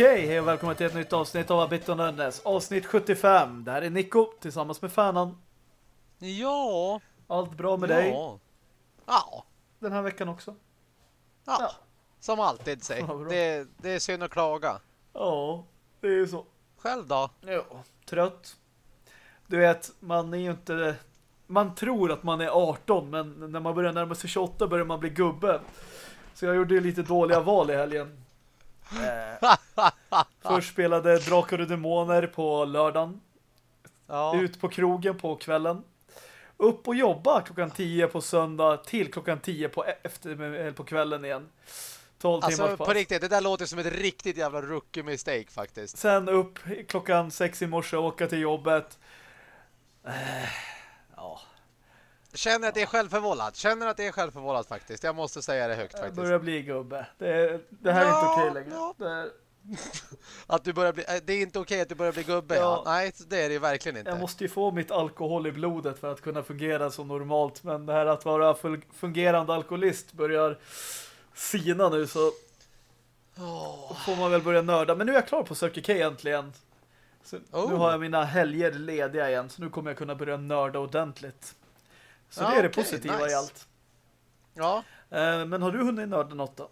Okej, hej och välkommen till ett nytt avsnitt av Abit Nördnäs. Avsnitt 75. Det här är Nico tillsammans med Fanan. Ja. Allt bra med ja. dig Ja. den här veckan också? Ja. Ja. Som alltid säg. Ja, det, det är synd att klaga. Ja, det är ju så. Själv då? Ja, trött. Du vet, man är ju inte... Man tror att man är 18, men när man börjar närma sig 28 börjar man bli gubbe. Så jag gjorde ju lite dåliga val i helgen. Eh, först spelade Drakar och Demoner på lördagen. Ja. Ut på krogen på kvällen. Upp och jobba klockan 10 på söndag till klockan 10 på, efter, eller på kvällen igen. 12 timmars Alltså pass. på riktigt, det där låter som ett riktigt jävla rookie mistake faktiskt. Sen upp klockan 6 i morse och åka till jobbet. Eh, Känner att det är självförvållat. Känner att det är självförvållat faktiskt. Jag måste säga det högt jag faktiskt. börjar bli gubbe. Det, det här är Ja, inte okej längre. ja. Det är, Att du börjar bli, äh, det är inte okej att du börjar bli gubbe. Ja. Nej, det är det verkligen inte. jag måste ju få mitt alkohol i blodet för att kunna fungera så normalt. Men det här att vara fungerande alkoholist börjar sina nu så Åh. får man väl börja nörda. Men nu är jag klar på Circle K äntligen. Så Oh. Nu har jag mina helger lediga igen. Så nu kommer jag kunna börja nörda ordentligt. Så Ja, det är det positiva i nice. allt. Ja. Eh, men har du hunnit nörda något då?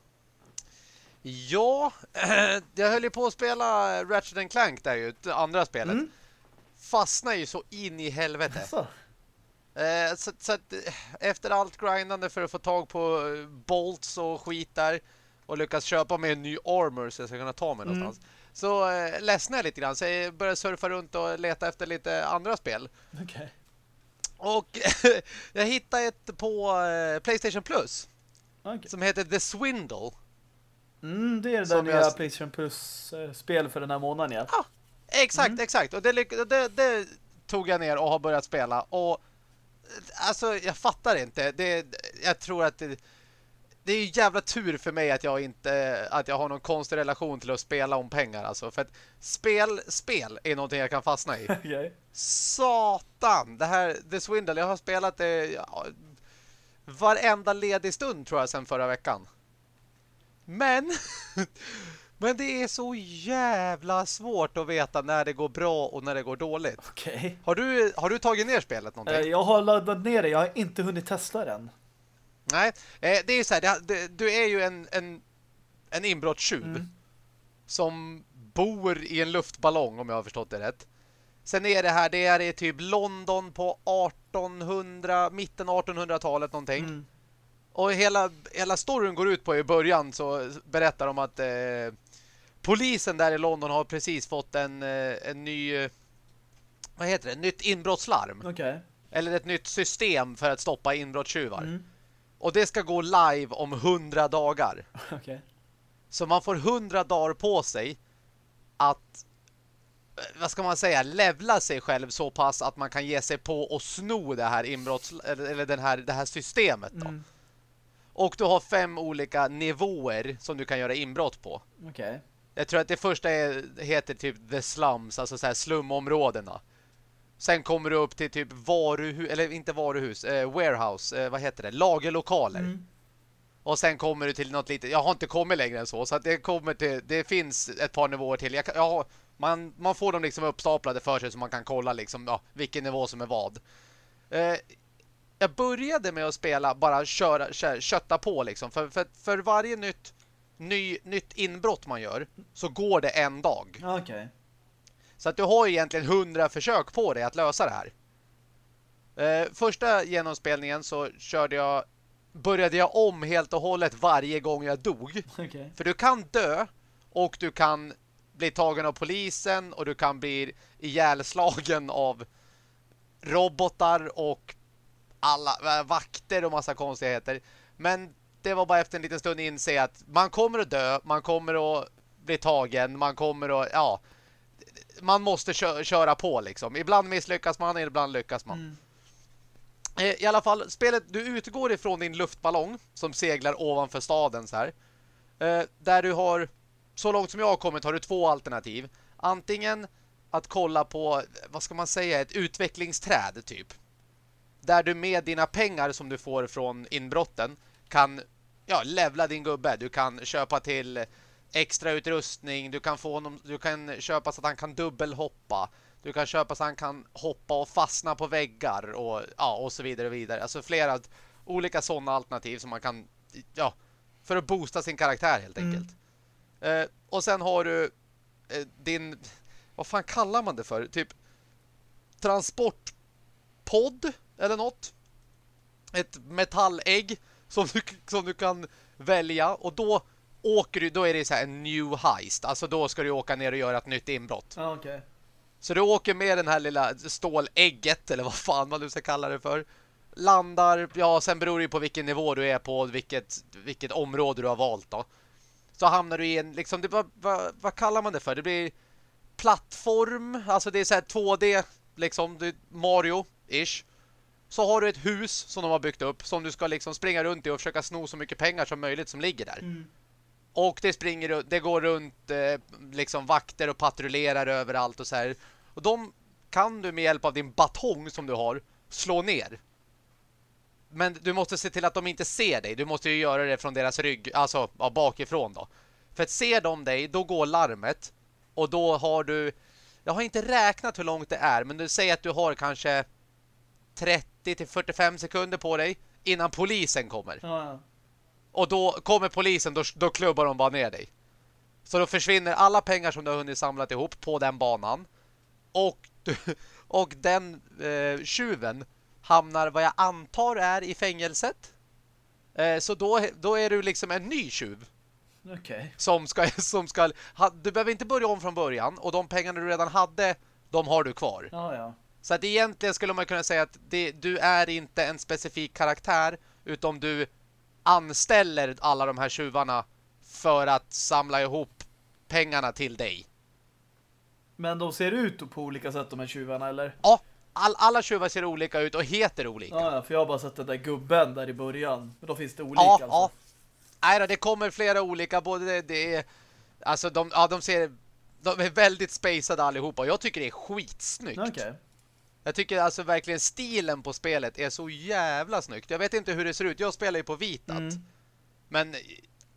Ja, jag höll ju på att spela Ratchet Clank där ju, andra spelet. Mm. Fastnar ju så in i helvete. Så. Eh, så, så att eh, efter allt grindande för att få tag på bolts och skit där och lyckas köpa mig en ny armor så jag ska kunna ta mig Mm. någonstans. Så eh, ledsnade jag lite grann så jag började surfa runt och leta efter lite andra spel. Okej. Och jag hittade ett på eh, Playstation Plus Okej. som heter The Swindle. Mm, det är det där nya jag- Playstation Plus-spel för den här månaden, ja. Ja, exakt, Mm. exakt. Och det, det, det tog jag ner och har börjat spela. Och alltså, jag fattar inte. Det, jag tror att det, det är ju jävla tur för mig att jag inte att jag har någon konstig relation till att spela om pengar. Alltså, för att spel, spel är någonting jag kan fastna i. Okej. Satan! Det här, The Swindle, jag har spelat det ja, varenda ledig stund tror jag sedan förra veckan. Men men det är så jävla svårt att veta när det går bra och när det går dåligt. Okej. Har du, har du tagit ner spelet Eh, någonting? Jag har laddat ner det, jag har inte hunnit testa den. Nej, eh, det är så här, det, det, du är ju en, en, en inbrottstjuv Mm. som bor i en luftballong om jag har förstått det rätt. Sen är det här, det är typ London på 1800, mitten 1800-talet någonting. Mm. Och hela, hela storyn går ut på i början så berättar de att eh, polisen där i London har precis fått en, eh, en ny, vad heter det, nytt inbrottslarm. Okej. Eller ett nytt system för att stoppa inbrottstjuvar. Mm. Och det ska gå live om 100 dagar. Okej. Så man får 100 dagar på sig att eh, vad ska man säga, levla sig själv så pass att man kan ge sig på och sno det här inbrotts eller den här, det här systemet då. Mm. Och du har fem olika nivåer som du kan göra inbrott på. Okej. Jag tror att det första är, heter typ the slums, alltså så här slumområdena. Sen kommer du upp till typ varuhus, eller inte varuhus, eh, warehouse, eh, vad heter det? Lagerlokaler. Mm. Och sen kommer du till något litet, jag har inte kommit längre än så, så att det kommer till, det finns ett par nivåer till. Jag, jag man, man får dem liksom uppstaplade för sig så man kan kolla liksom, ja, vilken nivå som är vad. Eh, jag började med att spela, bara köra, kö, kötta på liksom. För, för, för varje nytt, ny, nytt inbrott man gör så går det en dag. Okej. Så att du har egentligen hundra försök på dig att lösa det här. Eh, första genomspelningen så körde jag började jag om helt och hållet varje gång jag dog. Okej. För du kan dö och du kan bli tagen av polisen och du kan bli ihjälslagen av robotar och alla äh, vakter och massa konstigheter. Men det var bara efter en liten stund inse att man kommer att dö, man kommer att bli tagen, man kommer att, ja, man måste kö köra på liksom. Ibland misslyckas man, ibland lyckas man. Mm. Eh, I alla fall, spelet, du utgår ifrån din luftballong som seglar ovanför staden så här. Eh, där du har, så långt som jag har kommit har du två alternativ. Antingen att kolla på, vad ska man säga, ett utvecklingsträd typ. Där du med dina pengar som du får från inbrotten kan ja, levla din gubbe. Du kan köpa till extra utrustning. Du kan få honom, du kan köpa så att han kan dubbelhoppa. Du kan köpa så att han kan hoppa och fastna på väggar och, ja, och så vidare och vidare. Alltså flera olika sådana alternativ som man kan, ja, för att boosta sin karaktär helt Mm. enkelt. Eh, och sen har du eh, din, vad fan kallar man det för? Typ transportpodd eller något. Ett metallägg som du, som du kan välja och då åker du, då är det så här en new heist. Alltså då ska du åka ner och göra ett nytt inbrott. Ja, okej. Så du åker med den här lilla stålägget eller vad fan man nu ska kalla det för. Landar, ja sen beror det ju på vilken nivå du är på och vilket, vilket område du har valt då. Så hamnar du i en, liksom, det, vad, vad, vad kallar man det för? Det blir plattform, alltså det är så här 2D, liksom, Mario-ish. Så har du ett hus som de har byggt upp som du ska liksom springa runt i och försöka sno så mycket pengar som möjligt som ligger där. Mm. Och det springer det går runt eh, liksom vakter och patrullerar överallt och så här. Och de kan du med hjälp av din batong som du har slå ner. Men du måste se till att de inte ser dig. Du måste ju göra det från deras rygg, alltså ja, bakifrån då. För att ser de dig, då går larmet. Och då har du, jag har inte räknat hur långt det är, men du säger att du har kanske 30 till 45 sekunder på dig innan polisen kommer. Ja, ja. Och då kommer polisen, då, då klubbar de bara ner dig. Så då försvinner alla pengar som du har hunnit samlat ihop på den banan. Och, du, och den eh, tjuven hamnar vad jag antar är i fängelset. Eh, så då, då är du liksom en ny tjuv Okej. som ska, som ska ha, du behöver inte börja om från början och de pengarna du redan hade, de har du kvar. Ja, ja. Så att egentligen skulle man kunna säga att det, du är inte en specifik karaktär utan du anställer alla de här tjuvarna för att samla ihop pengarna till dig. Men de ser ut på olika sätt de här tjuvarna, eller? Ja, all, alla tjuvar ser olika ut och heter olika. Ja, för jag har bara sett den där gubben där i början. Men då finns det olika ja, alltså. ja. Nej det kommer flera olika, både det, är alltså de, ja, de ser de är väldigt spacade allihopa jag tycker det är skitsnyggt. Okej. Jag tycker alltså verkligen stilen på spelet är så jävla snyggt. Jag vet inte hur det ser ut. Jag spelar ju på vitat. Mm. Men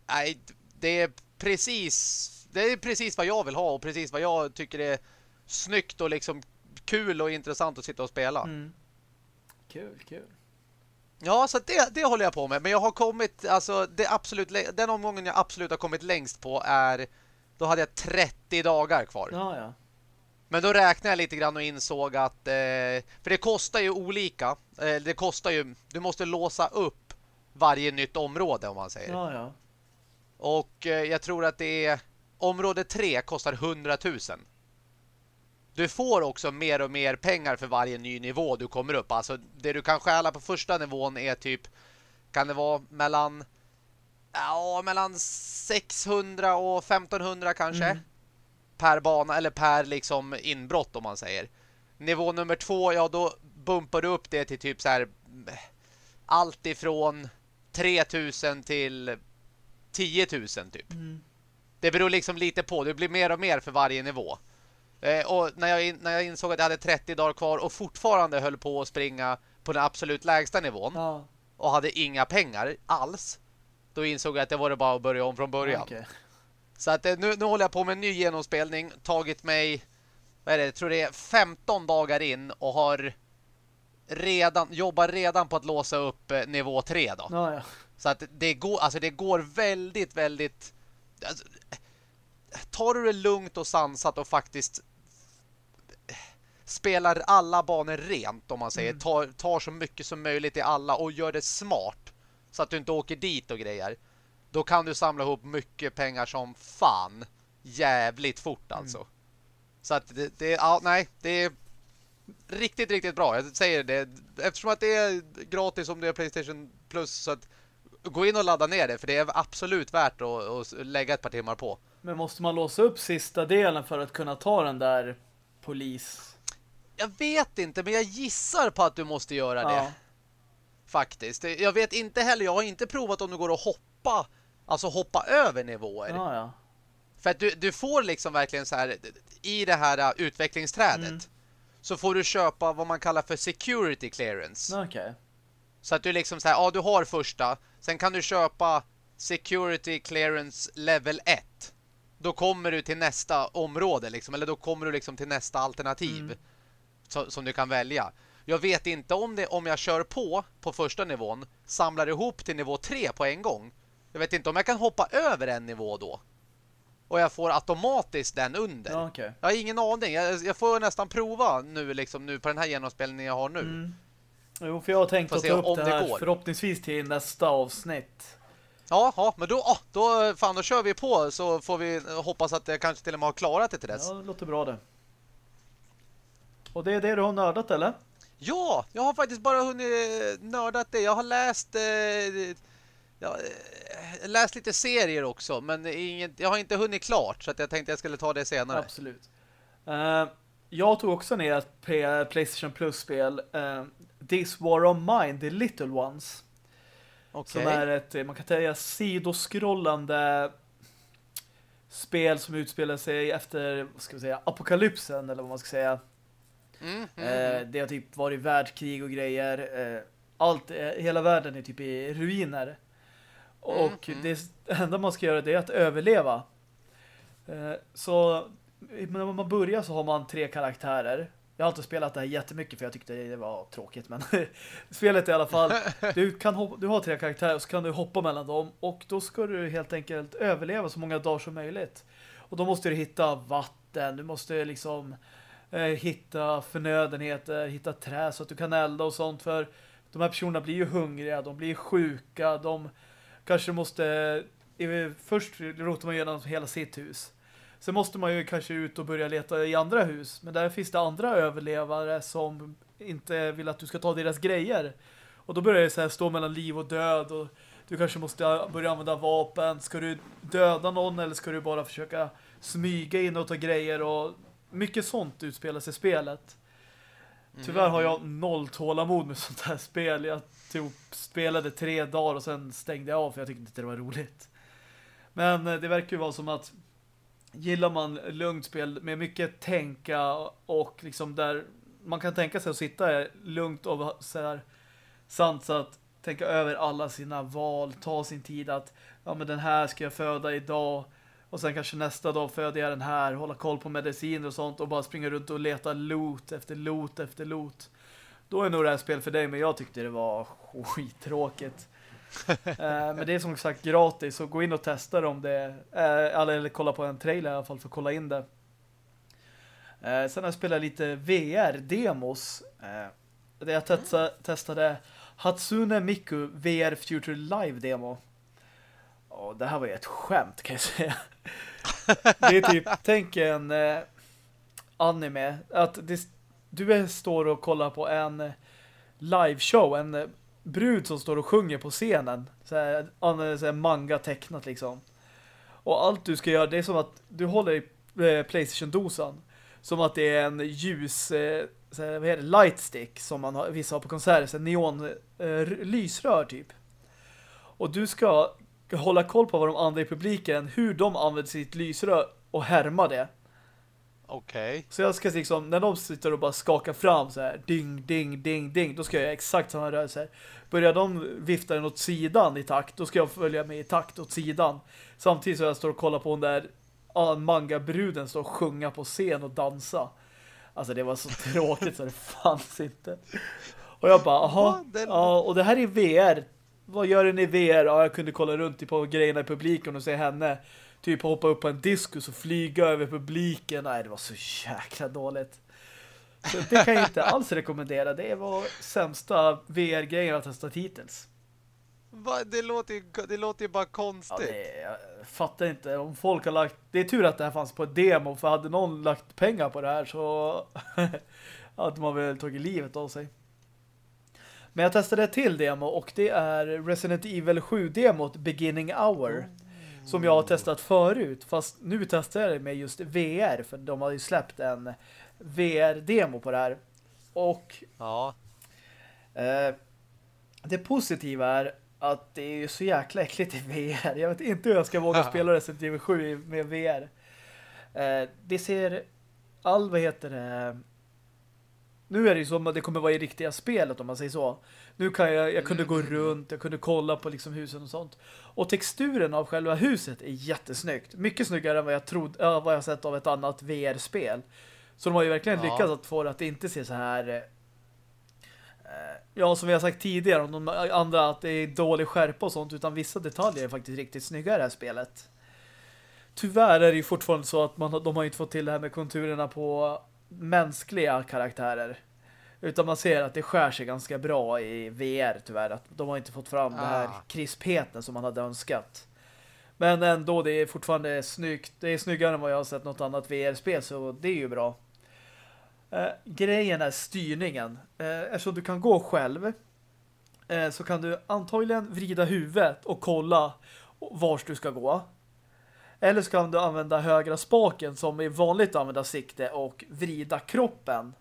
nej, det är precis det är precis vad jag vill ha och precis vad jag tycker är snyggt och liksom kul och intressant att sitta och spela. Mm. Kul, kul. Ja, så det, det håller jag på med. Men jag har kommit, alltså det absolut, den omgången jag absolut har kommit längst på är, då hade jag 30 dagar kvar. Ja, ja. Men då räknade jag lite grann och insåg att, eh, för det kostar ju olika. Eh, det kostar ju, du måste låsa upp varje nytt område om man säger. Ja, ja. Och eh, jag tror att det är område 3 kostar 100 000. Du får också mer och mer pengar för varje ny nivå du kommer upp. Alltså det du kan stjäla på första nivån är typ kan det vara mellan ja, mellan 600 och 1500 kanske Mm. Per bana eller per liksom inbrott om man säger. Nivå nummer två, ja då bumpar du upp det till typ så här allt ifrån 3000 till 10 000 typ. Mm. Det beror liksom lite på. Det blir mer och mer för varje nivå. Eh, och när jag, när jag insåg att jag hade 30 dagar kvar och fortfarande höll på att springa på den absolut lägsta nivån Ja, och hade inga pengar alls, då insåg jag att det var det bara att börja om från början. okej. Så att eh, nu, nu håller jag på med en ny genomspelning. Tagit mig, vad är det, jag tror det är 15 dagar in och har redan, jobbar redan på att låsa upp eh, nivå 3 då. Ja, ja. Så att det går, alltså det går väldigt, väldigt... Alltså, tar du det lugnt och sansat och faktiskt spelar alla banor rent, om man säger. Tar, tar så mycket som möjligt i alla och gör det smart. Så att du inte åker dit och grejer. Då kan du samla ihop mycket pengar som fan. Jävligt fort alltså. Så att det, det ja, nej, det är riktigt, riktigt bra. Jag säger det. Eftersom att det är gratis om det är Playstation Plus så att gå in och ladda ner det för det är absolut värt att, att lägga ett par timmar på. Men måste man låsa upp sista delen för att kunna ta den där polis? Jag vet inte, men jag gissar på att du måste göra det. Ja. Faktiskt. Jag vet inte heller, jag har inte provat om det går att hoppa, alltså hoppa över nivåer. Ja, ja. För att du, du får liksom verkligen så här, i det här uh, utvecklingsträdet Mm. så får du köpa vad man kallar för security clearance. Okej. Så att du liksom så här, ja du har första, sen kan du köpa security clearance level 1. då kommer du till nästa område liksom, eller då kommer du liksom till nästa alternativ Mm. så, som du kan välja. Jag vet inte om det om jag kör på på första nivån, samlar ihop till nivå 3 på en gång. Jag vet inte om jag kan hoppa över en nivå då. Och jag får automatiskt den under. Ja, okej. Jag har ingen aning. Jag, jag får nästan prova nu liksom nu på den här genomspelningen jag har nu. Mm. Jo, för jag har tänkt att ta upp om det det här går. förhoppningsvis till nästa avsnitt. Ja, ja, men då, ah, då, fan, då kör vi på så får vi hoppas att jag kanske till och med har klarat det till dess. Ja, det låter bra det. Och det är det du har nördat, eller? Ja, jag har faktiskt bara hunnit nördat det. Jag har läst eh, jag, eh, läst lite serier också, men inget, jag har inte hunnit klart så att jag tänkte jag skulle ta det senare. Absolut. Eh, jag tog också ner ett Playstation Plus-spel. Uh, This War of Mine, The Little Ones. Okej. Som är ett, man kan säga, sidoskrollande spel som utspelar sig efter, vad ska vi säga, apokalypsen, eller vad man ska säga. Mm, mm, Eh, mm. det har typ varit världskrig och grejer. Eh, allt, eh, hela världen är typ i ruiner. Och Mm, det enda man ska göra det är att överleva. Eh, så när man börjar så har man tre karaktärer. Jag har inte spelat det här jättemycket för jag tyckte det var tråkigt. Men spelet i alla fall. Du, kan hoppa, du har tre karaktärer och så kan du hoppa mellan dem. Och då ska du helt enkelt överleva så många dagar som möjligt. Och då måste du hitta vatten. Du måste liksom eh, hitta förnödenheter, hitta trä så att du kan elda och sånt. För de här personerna blir ju hungriga, de blir sjuka, de kanske måste... eh, Först rotar man igenom hela sitt hus. Sen måste man ju kanske ut och börja leta i andra hus. Men där finns det andra överlevare som inte vill att du ska ta deras grejer. Och då börjar det så här stå mellan liv och död och du kanske måste börja använda vapen. Ska du döda någon eller ska du bara försöka smyga in och ta grejer och mycket sånt utspelar sig i spelet. Tyvärr har jag noll tålamod med sånt här spel. Jag typ spelade tre dagar och sen stängde jag av för jag tyckte inte det var roligt. Men eh, det verkar ju vara som att gillar man lugnt spel med mycket tänka och liksom där man kan tänka sig att sitta lugnt och så här sansat tänka över alla sina val, ta sin tid att ja men den här ska jag föda idag och sen kanske nästa dag föder jag den här, hålla koll på mediciner och sånt och bara springa runt och leta loot efter loot efter loot. Då är nog det här spel för dig, men jag tyckte det var skittråkigt. Eh, men det är som sagt gratis, så gå in och testa det om det är eh, eller, eller kolla på en trailer i alla fall för att kolla in det. Eh, sen har jag spelat lite VR-demos. Eh, där jag testa, testade Hatsune Miku VR Future Live Demo. Och det här var ju ett skämt kan jag säga. det är typ, tänk en eh, anime. Att det, du står och kollar på en liveshow, en brud som står och sjunger på scenen. Så här, så här manga tecknat liksom. Och allt du ska göra, det är som att du håller i eh, Playstation-dosan. Som att det är en ljus, eh, så här, vad heter det, lightstick som man har, vissa har på konserter, så neon eh, lysrör typ. Och du ska hålla koll på vad de andra i publiken, hur de använder sitt lysrör och härma det. Okej. Så jag ska liksom, när de sitter och bara skakar fram så här, ding, ding, ding, ding, då ska jag göra exakt samma rörelser. Börjar de vifta den åt sidan i takt, då ska jag följa med i takt åt sidan. Samtidigt som jag står och kollar på den där ah, manga-bruden står och sjunga på scen och dansa. Alltså det var så tråkigt så det fanns inte. Och jag bara, aha, ja, och det här är VR. Vad gör den i VR? Ja, jag kunde kolla runt på grejerna i publiken och se henne typ hoppa upp på en diskus och flyga över publiken. Nej, det var så jäkla dåligt. Så det kan jag inte alls rekommendera. Det var sämsta VR-grejen jag har testat hittills. Va, det, låter ju, det låter ju bara Ja, konstigt. det, jag fattar inte om folk har lagt... Det är tur att det här fanns på ett demo för hade någon lagt pengar på det här så hade man väl tagit livet av sig. Men jag testade ett till demo och det är Resident Evil 7-demot Beginning Hour som jag har testat förut fast nu testar jag det med just VR för de har ju släppt en VR-demo på det här. Och Ja. Eh, det positiva är att det är ju så jäkla äckligt i VR. Jag vet inte hur jag ska våga spela Resident Evil 7 i- med VR. Eh, det ser all, vad heter det, nu är det ju som att det kommer vara i riktiga spelet om man säger så. Nu kan jag, jag kunde gå runt, jag kunde kolla på liksom husen och sånt. Och texturen av själva huset är jättesnyggt. Mycket snyggare än vad jag trodde, ja, vad jag sett av ett annat VR-spel. Så de har ju verkligen Ja. lyckats att få det att inte se så här eh, ja, som vi har sagt tidigare om de andra att det är dålig skärpa och sånt, utan vissa detaljer är faktiskt riktigt snygga i det här spelet. Tyvärr är det ju fortfarande så att man, de har inte fått till det här med konturerna på mänskliga karaktärer. Utan man ser att det skär sig ganska bra i VR tyvärr. Att de har inte fått fram det här Ah. krispheten som man hade önskat. Men ändå, det är fortfarande snyggt. Det är snyggare än vad jag har sett något annat VR-spel, så det är ju bra. Eh, grejen är styrningen. Eh, eftersom du kan gå själv eh, så kan du antagligen vrida huvudet och kolla vars du ska gå. Eller så kan du använda högra spaken som är vanligt att använda sikte och vrida kroppen.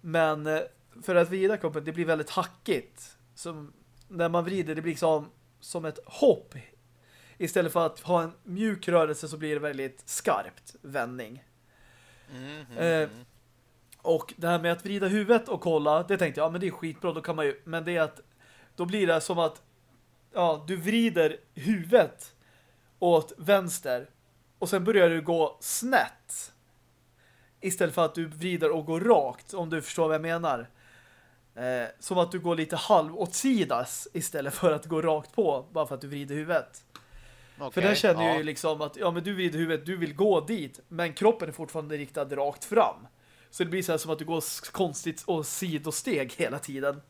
Men eh, för att vrida kroppen, det blir väldigt hackigt. Som, när man vrider, det blir som, som ett hopp. Istället för att ha en mjuk rörelse så blir det väldigt skarpt vändning. Mm, mm, Eh. Och det här med att vrida huvudet och kolla, det tänkte jag, ja men det är skitbra, då kan man ju, men det är att då blir det som att ja, du vrider huvudet åt vänster och sen börjar du gå snett istället för att du vrider och går rakt, om du förstår vad jag menar. Eh, som att du går lite halv åt sidas istället för att gå rakt på, bara för att du vrider huvudet. För Okej, där känner ja. ju liksom att ja men du vrider huvudet, du vill gå dit, men kroppen är fortfarande riktad rakt fram. Så det blir så här som att du går konstigt och sidosteg hela tiden.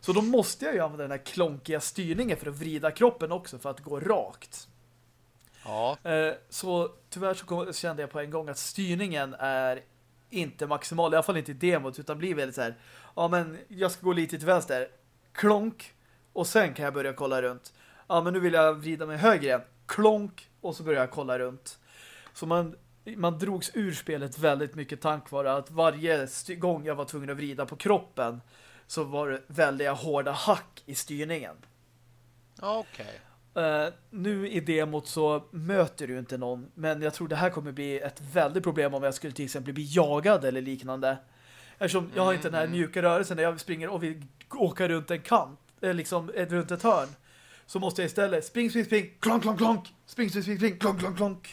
Så då måste jag ju använda den här klonkiga styrningen för att vrida kroppen också för att gå rakt. Ja, Eh, så tyvärr så kände jag på en gång att styrningen är inte maximal, i alla fall inte i demot, utan blir väldigt så här, ja men jag ska gå lite till vänster, klonk, och sen kan jag börja kolla runt. Ja men nu vill jag vrida mig höger igen, klonk, och så börjar jag kolla runt. Så man, man drogs ur spelet väldigt mycket tack vare att varje gång jag var tvungen att vrida på kroppen så var det väldiga hårda hack i styrningen. okej. Eh, nu i demot så möter du inte någon, men jag tror det här kommer bli ett väldigt problem om jag skulle till exempel bli jagad eller liknande. Eftersom jag har inte den här Mm. mjuka rörelsen när jag springer och vill åka runt en kant, eh, liksom ett, runt ett hörn. Så måste jag istället spring, spring, spring, klonk, klonk, klonk, spring, spring, spring, spring, klonk, klonk, klonk.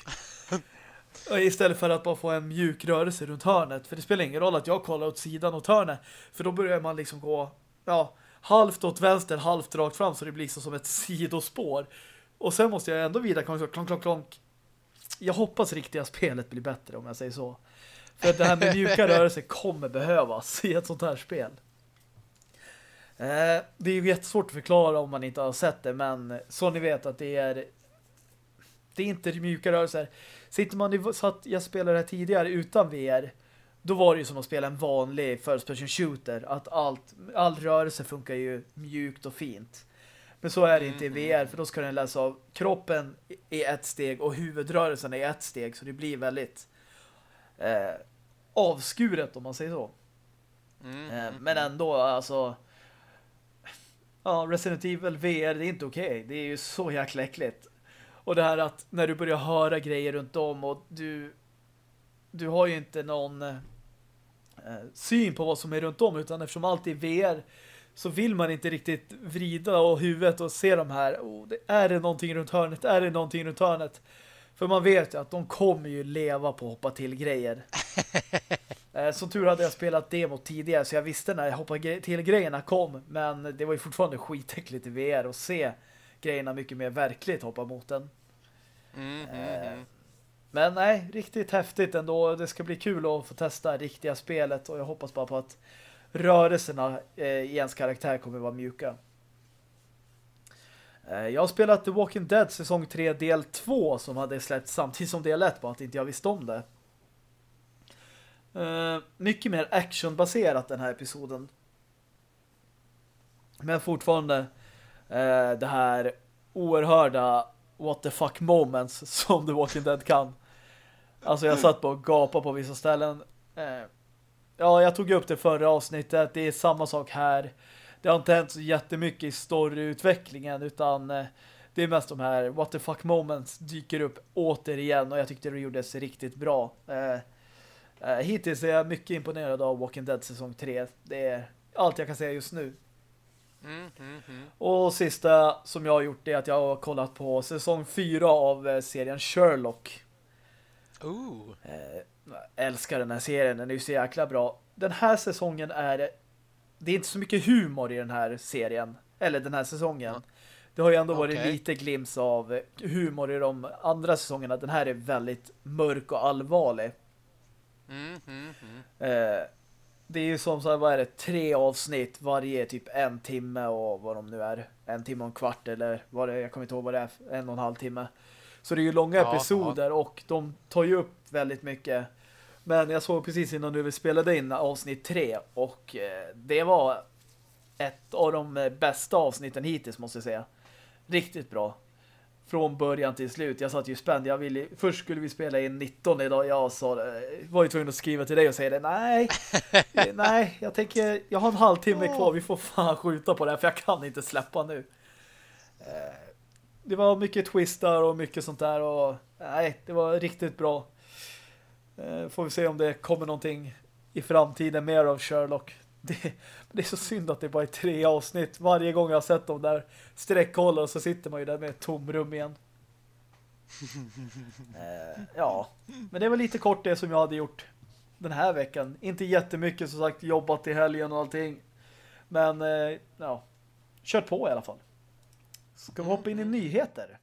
Istället för att bara få en mjuk rörelse runt hörnet. För det spelar ingen roll att jag kollar åt sidan åt hörnet. För då börjar man liksom gå ja, halvt åt vänster, halvt rakt fram så det blir så som ett sidospår. Och sen måste jag ändå vidare klonk, klonk, klonk, klonk. Jag hoppas riktiga spelet blir bättre om jag säger så. För att det här med mjuka rörelser kommer behövas i ett sånt här spel. Eh, det är ju jättesvårt att förklara om man inte har sett det, men så ni vet att det är det är inte mjuka rörelser. Sitter man i, så att jag spelade det här tidigare utan VR, då var det ju som att spela en vanlig first person shooter, att allt, all rörelse funkar ju mjukt och fint. Men så är det inte i VR, för då ska den läsa av kroppen i ett steg och huvudrörelsen i ett steg, så det blir väldigt eh, avskuret om man säger så. Mm, Eh, mm, Men mm. ändå, alltså ja, Resident Evil VR, det är inte okej. Det är ju så jäkla äckligt. Och det här att när du börjar höra grejer runt om och du du har ju inte någon syn på vad som är runt om utan eftersom allt är VR så vill man inte riktigt vrida och huvudet och se de här oh, det, är det någonting runt hörnet? Är det någonting runt hörnet? För man vet ju att de kommer ju leva på att hoppa till grejer. Eh, Som tur hade jag spelat demo tidigare så jag visste när jag hoppade till grejerna kom. Men det var ju fortfarande skitäckligt i VR och se grejerna mycket mer verkligt hoppa mot den. Mm, mm, Eh, mm. Men nej, riktigt häftigt ändå. Det ska bli kul att få testa riktiga spelet och jag hoppas bara på att rörelserna eh, i ens karaktär kommer vara mjuka. Eh, jag har spelat The Walking Dead säsong 3 del 2 som hade släppts samtidigt som del 1 bara att inte jag visste om det. Eh, mycket mer actionbaserat den här episoden. Men fortfarande det här oerhörda what the fuck moments som The Walking Dead kan. Alltså jag satt på och gapade på vissa ställen. Eh, ja, jag tog upp det förra avsnittet. Det är samma sak här. Det har inte hänt så jättemycket i storyutvecklingen utan eh, det är mest de här what the fuck moments dyker upp återigen och jag tyckte det gjordes riktigt bra. Eh, hittills är jag mycket imponerad av Walking Dead säsong 3. Det är allt jag kan säga just nu. Mm, mm, mm. Och sista som jag har gjort är att jag har kollat på säsong 4 av serien Sherlock. Ooh. Eh, älskar den här serien, den är ju så jäkla bra. Den här säsongen är det är inte så mycket humor i den här serien, eller den här säsongen. Mm. Det har ju ändå varit Okej. lite glims av eh, humor i de andra säsongerna. Den här är väldigt mörk och allvarlig. Mm, mm, mm. Eh, det är ju som så här, vad är det, tre avsnitt varje typ en timme och vad de nu är. En timme och en kvart eller vad det är, jag kommer inte ihåg vad det är, en och en halv timme. Så det är ju långa Ja, episoder och de tar ju upp väldigt mycket. Men jag såg precis innan du spelade in avsnitt tre och eh, det var ett av de eh, bästa avsnitten hittills måste jag säga. Riktigt bra. Från början till slut. Jag satt ju spänd. Jag ville, först skulle vi spela in 19 idag. Jag sa, eh, var ju tvungen att skriva till dig och säga det. Nej, nej, jag tänker, jag har en halvtimme kvar. Vi får fan skjuta på det här för jag kan inte släppa nu. Det var mycket twistar och mycket sånt där och nej, det var riktigt bra. Eh, Får vi se om det kommer någonting i framtiden mer av Sherlock. Det, det är så synd att det bara är tre avsnitt. Varje gång jag har sett dem där sträckhållare så sitter man ju där med ett tomrum igen. eh, ja, men det var lite kort det som jag hade gjort den här veckan. Inte jättemycket som sagt, jobbat i helgen och allting. Men eh, ja, kört på i alla fall. Ska vi hoppa in i nyheter?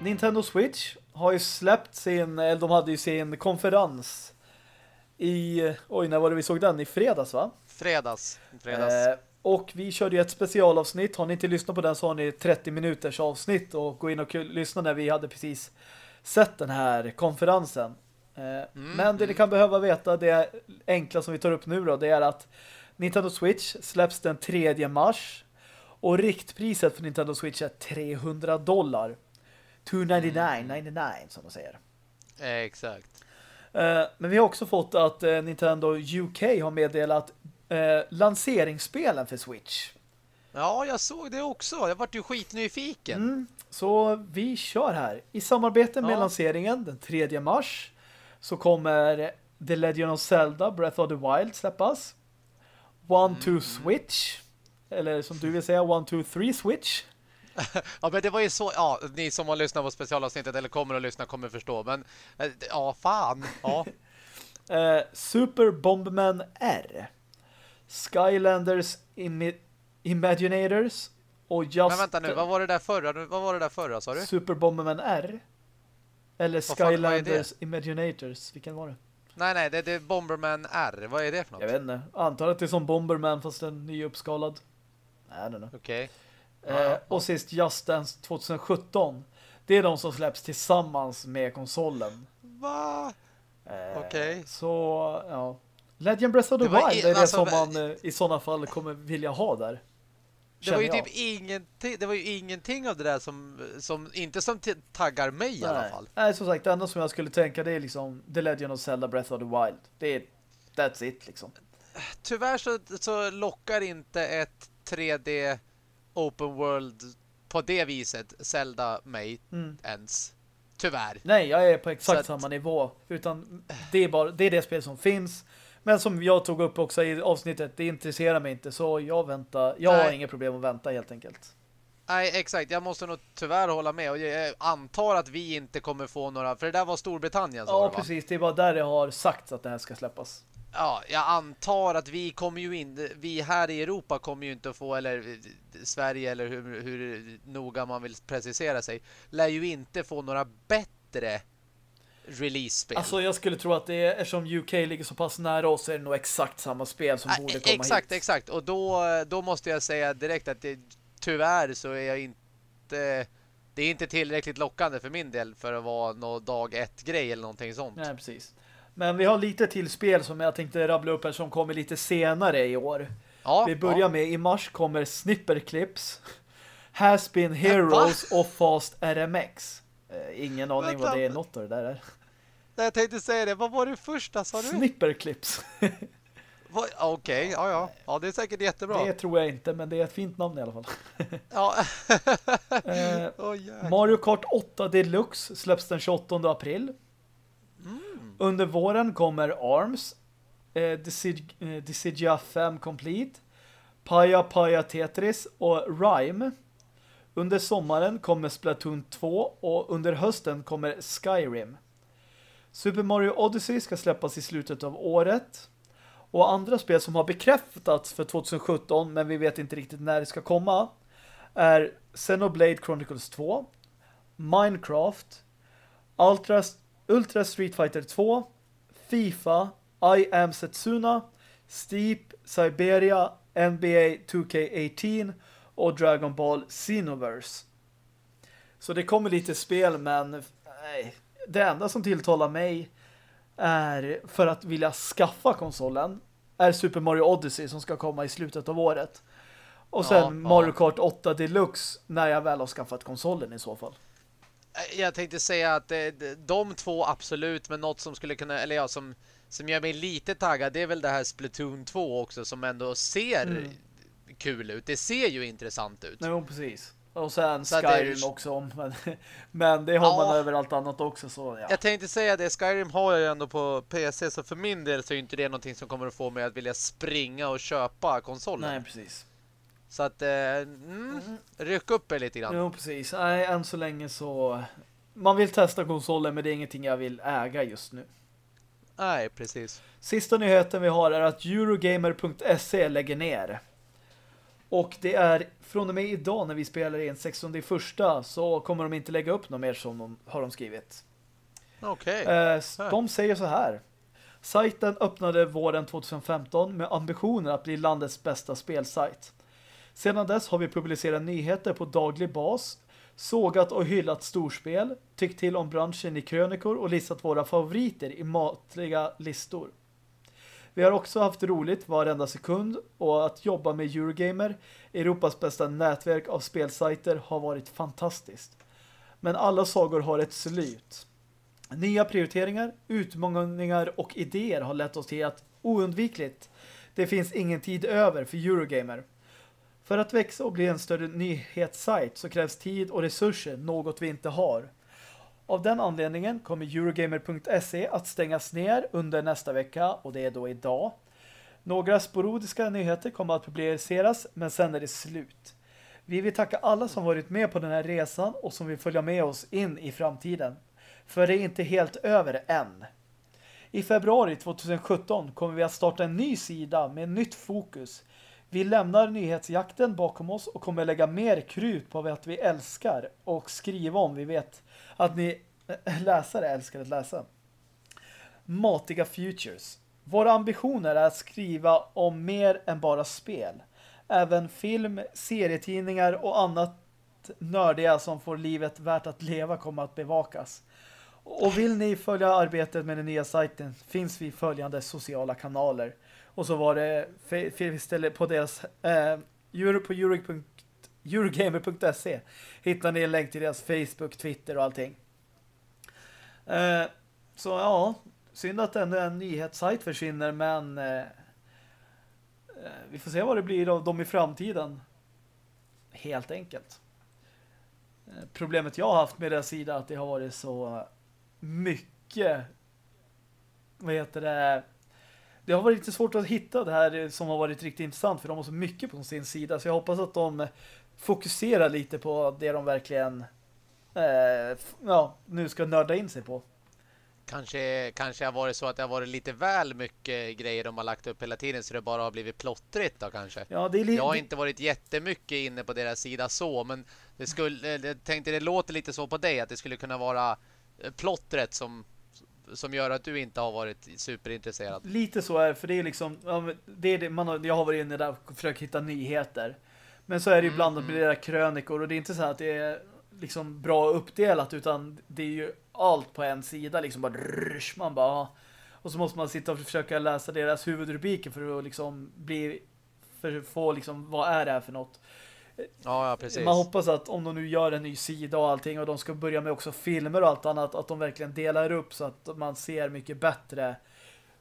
Nintendo Switch har ju släppt sin, eller de hade ju sin konferens i, oj när var det vi såg den? I fredags va? Fredags. Fredags. Eh, och vi körde ju ett specialavsnitt. Har ni inte lyssnat på den så har ni 30 minuters avsnitt och gå in och lyssna när vi hade precis sett den här konferensen. Eh, men det ni kan behöva veta, det enkla som vi tar upp nu då, det är att Nintendo Switch släpps den 3 mars och riktpriset för Nintendo Switch är 300 dollar. 299.99 som de säger. Exakt. Eh, men vi har också fått att eh, Nintendo UK har meddelat eh, lanseringsspelen för Switch. Ja, jag såg det också. Jag vart ju skitnyfiken. Mm, så vi kör här. I samarbete med Ja. lanseringen den 3 mars så kommer The Legend of Zelda Breath of the Wild släppas. One, two, switch. Eller som du vill säga, one, two, three, switch. Ja, men det var ju så... Ja, ni som har lyssnat på specialavsnittet eller kommer att lyssna kommer förstå. Men, eh, ja, fan. Ja. Eh, Super Bomberman R. Skylanders Imi- Imaginators och Just Men vänta nu, vad var det där förra? Vad var det där förra, sa du? Super Bomberman R. Eller Vad fan, är Skylanders Imaginators. Vilken var det? Nej, nej, det, det är Bomberman R. Vad är det för något? Jag vet inte. Antar att det är som Bomberman fast en ny uppskalad. Don't know. Okej. Eh, och sist Just Dance 2017. Det är de som släpps tillsammans med konsolen. Va? Eh, Okej. Så, ja. Legend Breath of the Wild är det alltså, som man eh, i sådana fall kommer vilja ha där. Det var ju Känner jag. typ ingenting, det var ju ingenting av det där som, som inte som taggar mig i alla Nej. fall. Nej, som sagt, det enda som jag skulle tänka det är liksom The Legend of Zelda Breath of the Wild. Det är, that's it liksom. Tyvärr så, så lockar inte ett 3D open world på det viset Zelda mig Mm. ens. Tyvärr. Nej, jag är på exakt att- samma nivå. Utan det är, bara, det är det spel som finns. Men som jag tog upp också i avsnittet, det intresserar mig inte. Så jag väntar. Jag har Nej. inga problem att vänta helt enkelt. Nej, exakt. Jag måste nog tyvärr hålla med. Och jag antar att vi inte kommer få några... För det där var Storbritannien, Ja, va? precis. Det är bara där det har sagts att det här ska släppas. Ja, jag antar att vi kommer ju in... Vi här i Europa kommer ju inte att få... Eller Sverige, eller hur, hur noga man vill precisera sig. Lär ju inte få några bättre release-spel. Alltså jag skulle tro att det är, eftersom UK ligger så pass nära oss, är det nog exakt samma spel som Ah, borde komma exakt, hit. exakt. Och då, då måste jag säga direkt att det, tyvärr så är jag inte... Det är inte tillräckligt lockande för min del för att vara någon dag ett grej eller någonting sånt. Nej, precis. Men vi har lite till spel som jag tänkte rabbla upp här som kommer lite senare i år. Ja, Vi börjar ja. med i mars kommer Snipperclips, Has Been Heroes och Fast RMX. Eh, ingen aning Vänta. vad det är något av det där är. Nej, jag tänkte säga det. Vad var det första, sa du? Snipperclips. Okej, ja, ja. Ja, det är säkert jättebra. Det tror jag inte, men det är ett fint namn i alla fall. Ja. Eh, jäklar. Mario Kart 8 Deluxe släpps den 28 april. Under våren kommer ARMS, eh, eh, Decidia 5 Complete, Paya Paya Tetris och Rhyme. Under sommaren kommer Splatoon 2 och under hösten kommer Skyrim. Super Mario Odyssey ska släppas i slutet av året. Och andra spel som har bekräftats för 2017 men vi vet inte riktigt när det ska komma är Xenoblade Chronicles 2, Minecraft, Ultra, Ultra Street Fighter 2, FIFA, I Am Setsuna, Steep, Siberia, NBA 2K18 och Dragon Ball Xenoverse. Så det kommer lite spel men nej, det enda som tilltalar mig är för att vilja skaffa konsolen är Super Mario Odyssey som ska komma i slutet av året. Och sen Ja. Mario Kart 8 Deluxe när jag väl har skaffat konsolen i så fall. Jag tänkte säga att eh, de två absolut, men något som skulle kunna, eller ja, som, som gör mig lite taggad, det är väl det här Splatoon 2 också, som ändå ser Mm. Kul ut. Det ser ju intressant ut. Nej, precis. Och sen Så Skyrim också. Men, men det har Ja. man över allt annat också. Så ja. Jag tänkte säga det, Skyrim har jag ju ändå på PC, så för min del så är inte det någonting som kommer att få mig att vilja springa och köpa konsolen. Nej, precis. Så att, eh, mm, ryck upp er lite grann. Jo, precis. Nej, än så länge så... Man vill testa konsolen men det är ingenting jag vill äga just nu. Nej, precis. Sista nyheten vi har är att Eurogamer.se lägger ner. Och det är från och med idag när vi spelar in 16 första så kommer de inte lägga upp något mer som de har de skrivit. Okej. Eh, de säger så här. Sajten öppnade våren 2015 med ambitioner att bli landets bästa spelsajt. Sedan dess har vi publicerat nyheter på daglig bas, sågat och hyllat storspel, tyckt till om branschen i krönikor och listat våra favoriter i matliga listor. Vi har också haft roligt varenda sekund och att jobba med Eurogamer, Europas bästa nätverk av spelsajter, har varit fantastiskt. Men alla sagor har ett slut. Nya prioriteringar, utmaningar och idéer har lett oss till att oundvikligt det finns ingen tid över för Eurogamer. För att växa och bli en större nyhetssajt så krävs tid och resurser, något vi inte har. Av den anledningen kommer Eurogamer.se att stängas ner under nästa vecka och det är då idag. Några sporadiska nyheter kommer att publiceras men sen är det slut. Vi vill tacka alla som varit med på den här resan och som vill följa med oss in i framtiden. För det är inte helt över än. I februari 2017 kommer vi att starta en ny sida med nytt fokus. Vi lämnar nyhetsjakten bakom oss och kommer lägga mer krut på att vi älskar och skriva om vi vet att ni eh, läsare älskar att läsa. Matiga Futures. Våra ambitioner är att skriva om mer än bara spel. Även film, serietidningar och annat nördiga som får livet värt att leva kommer att bevakas. Och vill ni följa arbetet med den nya sajten finns vi följande sociala kanaler. Och så var det istället på deras eh, Euro på Eurogamer.se hittar ni en länk till deras Facebook, Twitter och allting. Eh, så ja, synd att ändå en nyhetssajt försvinner men eh, eh vi får se vad det blir av dem i framtiden. Helt enkelt. Eh, problemet jag har haft med deras sida är att det har varit så mycket vad heter det det har varit lite svårt att hitta det här som har varit riktigt intressant för de har så mycket på sin sida så jag hoppas att de fokuserar lite på det de verkligen eh, ja, nu ska nörda in sig på. Kanske, kanske har varit så att det har varit lite väl mycket grejer de har lagt upp hela tiden så det bara har blivit plottrigt då kanske. Ja, det är Jag har inte varit jättemycket inne på deras sida så, men det skulle, jag tänkte det låter lite så på dig att det skulle kunna vara eh, plottret som, som gör att du inte har varit superintresserad. Lite så är det, för det är liksom det är det, man har, jag har varit inne där och försökt hitta nyheter. Men så är det ibland att bli det där krönikor och det är inte så att det är liksom bra uppdelat utan det är ju allt på en sida liksom bara rrrsh, man bara och så måste man sitta och försöka läsa deras huvudrubriker för att liksom bli för att få liksom vad är det här för något. Ja, ja, precis. Man hoppas att om de nu gör en ny sida och allting och de ska börja med också filmer och allt annat, att de verkligen delar upp så att man ser mycket bättre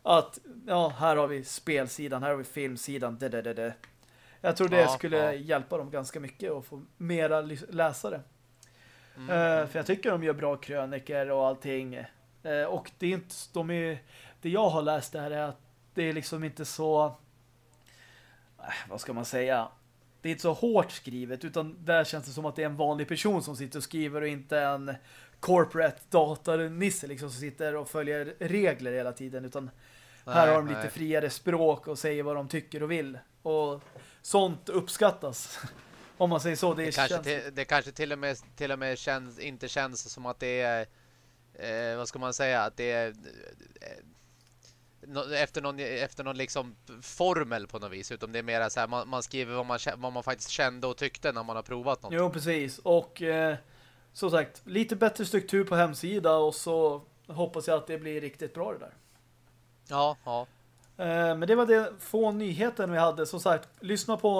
att, ja, här har vi spelsidan, här har vi filmsidan, det, det, det, det. Jag tror det Ja, skulle ja. hjälpa dem ganska mycket att få mera läsare. Mm. Eh, för jag tycker de gör bra kröniker och allting. Eh, och det är inte, de är, det jag har läst där är att det är liksom inte så, eh, vad ska man säga, det är inte så hårt skrivet utan där känns det som att det är en vanlig person som sitter och skriver och inte en corporate datanisse liksom som sitter och följer regler hela tiden utan här har de lite nej. friare språk och säger vad de tycker och vill. Och sånt uppskattas. Om man säger så. Det, Det kanske, känns... till, det kanske till och med, till och med känns, inte känns som att det är eh, vad ska man säga att det är eh, efter någon, efter någon liksom formel på något vis utan det är mer så här man, man skriver vad man, vad man faktiskt kände och tyckte när man har provat något. Jo, precis. Och eh, som sagt, lite bättre struktur på hemsida och så hoppas jag att det blir riktigt bra det där. Ja, ja. Eh, men det var det få nyheten vi hade. Som sagt, lyssna på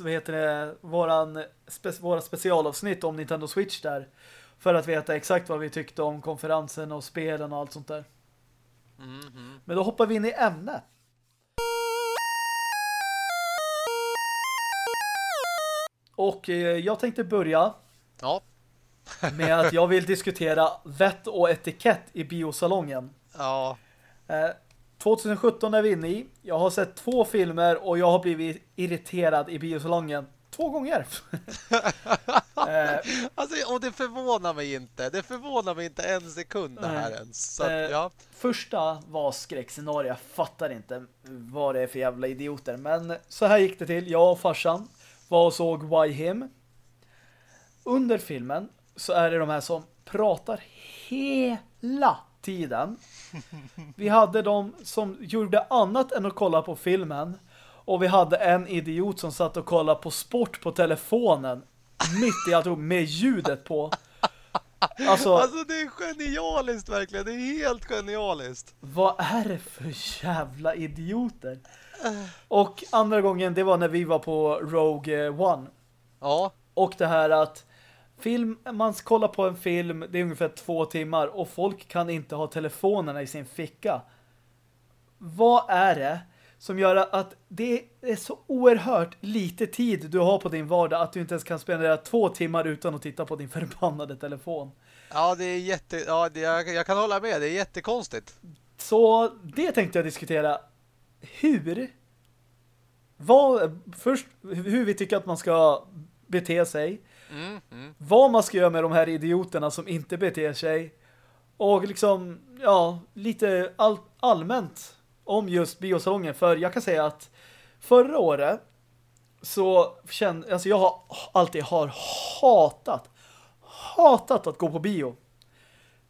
vad heter det, våran spe, våra specialavsnitt om Nintendo Switch där. För att veta exakt vad vi tyckte om konferensen och spelen och allt sånt där. Mm. Men då hoppar vi in i ämnet. Och eh, jag tänkte börja Ja, med att jag vill diskutera vett och etikett i biosalongen. ja. Eh, 2017 är vi inne i. Jag har sett två filmer och jag har blivit irriterad i biosalongen två gånger. Alltså, och det förvånar mig inte. Det förvånar mig inte en sekund det här ens. Så att, Eh, ja. första var skräckscenario. Jag fattar inte vad det är för jävla idioter. Men så här gick det till. Jag och farsan var och såg Why Him. Under filmen så är det de här som pratar hela tiden. Vi hade de som gjorde annat än att kolla på filmen. Och vi hade en idiot som satt och kollade på sport på telefonen. Mitt i allt med ljudet på. Alltså, Alltså det är genialiskt verkligen. Det är helt genialiskt. Vad är det för jävla idioter? Och andra gången, det var när vi var på Rogue One. Ja. Och det här att film, man kollar på en film, det är ungefär två timmar och folk kan inte ha telefonerna i sin ficka. Vad är det som gör att det är så oerhört lite tid du har på din vardag att du inte ens kan spendera två timmar utan att titta på din förbannade telefon? Ja, det är jätte... Ja, det, jag, jag kan hålla med. Det är jättekonstigt. Så det tänkte jag diskutera. Hur? Vad, först hur vi tycker att man ska bete sig. Mm, mm. Vad man ska göra med de här idioterna som inte beter sig. Och liksom, ja, lite all, allmänt om just biosalongen. För jag kan säga att förra året så kände, alltså jag har alltid har hatat, hatat att gå på bio.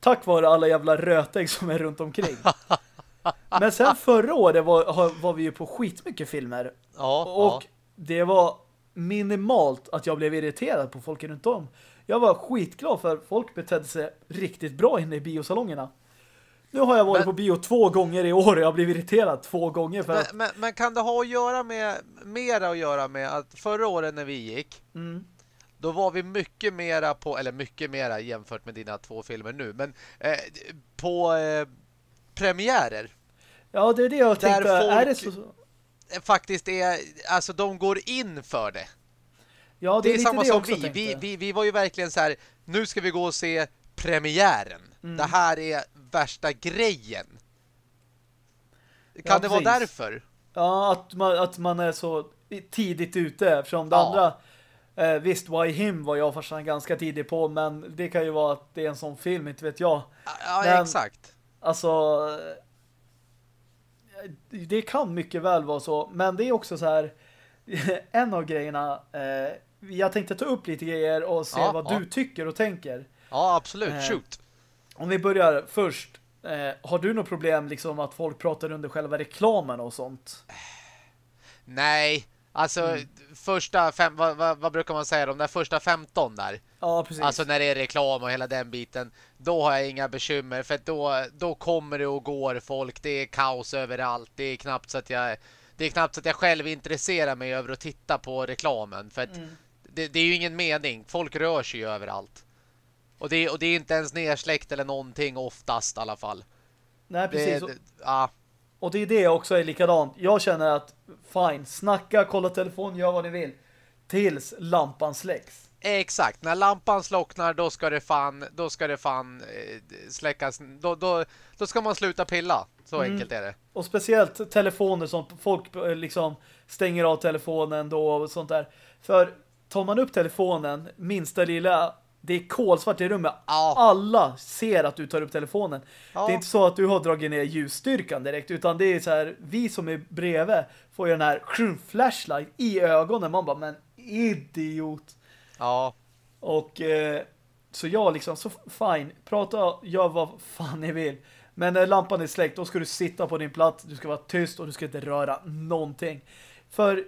Tack vare alla jävla rötägg som är runt omkring. Men sen förra året var, var vi ju på skitmycket filmer. Ja, Och det var minimalt att jag blev irriterad på folk runt om. Jag var skitglad för folk betedde sig riktigt bra inne i biosalongerna. Nu har jag varit Men- på bio två gånger i år och jag blev irriterad två gånger för Men, att... men, men kan det ha att göra med mera att göra med att förra året när vi gick Mm. då var vi mycket mera på, eller mycket mera jämfört med dina två filmer nu, men eh, på eh, premiärer Ja, det är det jag tänkte. Är det så? faktiskt är, alltså de går in för det. Ja, Det det, är, är samma det som vi. vi. Vi vi var ju verkligen så här, nu ska vi gå och se premiären. Mm. Det här är värsta grejen. Kan Ja, det vara därför? Ja, att man, att man är så tidigt ute eftersom det Ja. andra eh, visst, Why Him var jag farsan ganska tidig på men det kan ju vara att det är en sån film, inte vet jag. Ja, Men- exakt. Alltså eh, det kan mycket väl vara så, men det är också så här en av grejerna eh, jag tänkte ta upp lite grejer och se Ja, vad ja. du tycker och tänker. Ja, absolut. Eh, Shoot. Om vi börjar först eh, har du något problem liksom att folk pratar under själva reklamen och sånt? Nej, alltså Mm. första fem, vad, vad, vad brukar man säga, de där första 15 där. Ja, precis. Alltså när det är reklam och hela den biten, då har jag inga bekymmer för då, då kommer det och går folk, det är kaos överallt, det är knappt så att jag det är knappt så att jag själv intresserar mig över att titta på reklamen för att Mm. det, det är ju ingen mening. Folk rör sig ju överallt. Och det, och det är inte ens nersläckt eller någonting oftast i alla fall. Nej, precis. Det, det, ja. Och det är det också är likadant. Jag känner att fine, snacka, kolla telefon, gör vad ni vill. Tills lampan släcks. Exakt, när lampan slocknar då ska det fan, då ska det fan eh, släckas. Då, då, då ska man sluta pilla. Så mm. enkelt är det. Och speciellt telefoner som folk eh, liksom stänger av telefonen då och sånt där. För tar man upp telefonen, minsta lilla det är kolsvart i rummet. Ja. Alla ser att du tar upp telefonen. Ja. Det är inte så att du har dragit ner ljusstyrkan direkt, utan det är så här, vi som är bredvid får ju den här flashlight i ögonen. Man bara, men idiot. Ja. Och eh, så jag liksom, så fine, prata, gör vad fan ni vill. Men när lampan är släckt, då ska du sitta på din plats, du ska vara tyst och du ska inte röra någonting. För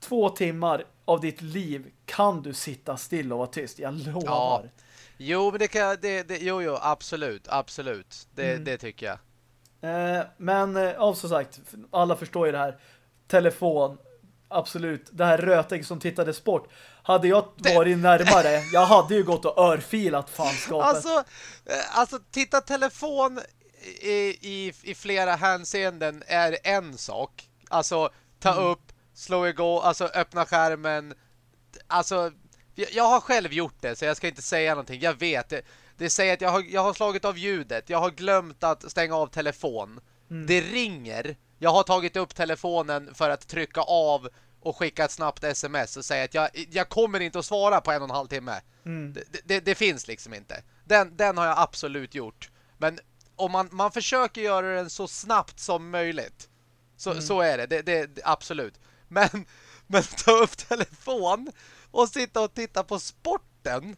två timmar av ditt liv kan du sitta still och vara tyst. Jag lovar. Ja. Jo, men det kan det, det, jo, jo, absolut, absolut. Det, mm. det tycker jag. Eh, men eh, som sagt, alla förstår ju det här. Telefon, absolut. Det här rötägg som tittade sport. Hade jag varit närmare, jag hade ju gått och örfilat fanskapet. Alltså, eh, alltså titta telefon i, i, i flera hänseenden är en sak. Alltså, ta mm. upp slå igång, alltså öppna skärmen. Alltså, jag har själv gjort det så jag ska inte säga någonting. Jag vet, det, det säger att jag har, jag har slagit av ljudet. Jag har glömt att stänga av telefon. Mm. Det ringer. Jag har tagit upp telefonen för att trycka av och skicka ett snabbt sms och säga att jag, jag kommer inte att svara på en och en halv timme. Mm. Det, det, det, finns liksom inte. Den, den har jag absolut gjort. Men om man, man försöker göra den så snabbt som möjligt så, mm. så är det. Det, det. Absolut. Men, men ta upp telefon och sitta och titta på sporten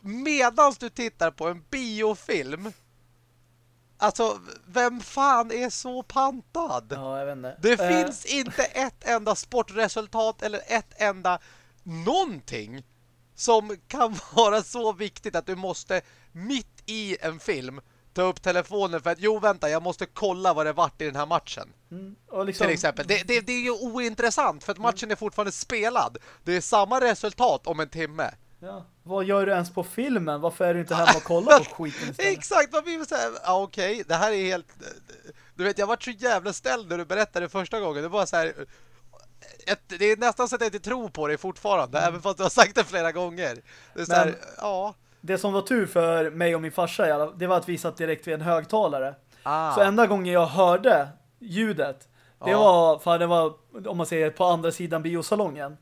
medan du tittar på en biofilm. Alltså, vem fan är så pantad? Ja, jag vet inte. Det uh... finns inte ett enda sportresultat eller ett enda någonting som kan vara så viktigt att du måste mitt i en film ta upp telefonen för att jo vänta, jag måste kolla vad det varit i den här matchen. Mm. Liksom... Till exempel. Det, det, det, är ju ointressant för att matchen mm. är fortfarande spelad. Det är samma resultat om en timme. Ja. Vad gör du ens på filmen? Varför är du inte hemma och kollar på skiten istället? Exakt, vad blir det så här? Ja, okej, okay. det här är helt... Du vet, jag var så jävla ställd när du berättade första gången. Det var så här... Ett, det är nästan så att jag inte tror på det fortfarande, mm. även fast du har sagt det flera gånger. Det är så Men... här, ja det som var tur för mig och min farsa det var att vi satt direkt vid en högtalare. Ah. Så enda gången jag hörde ljudet det ja. var, för det var, om man säger på andra sidan biosalongen.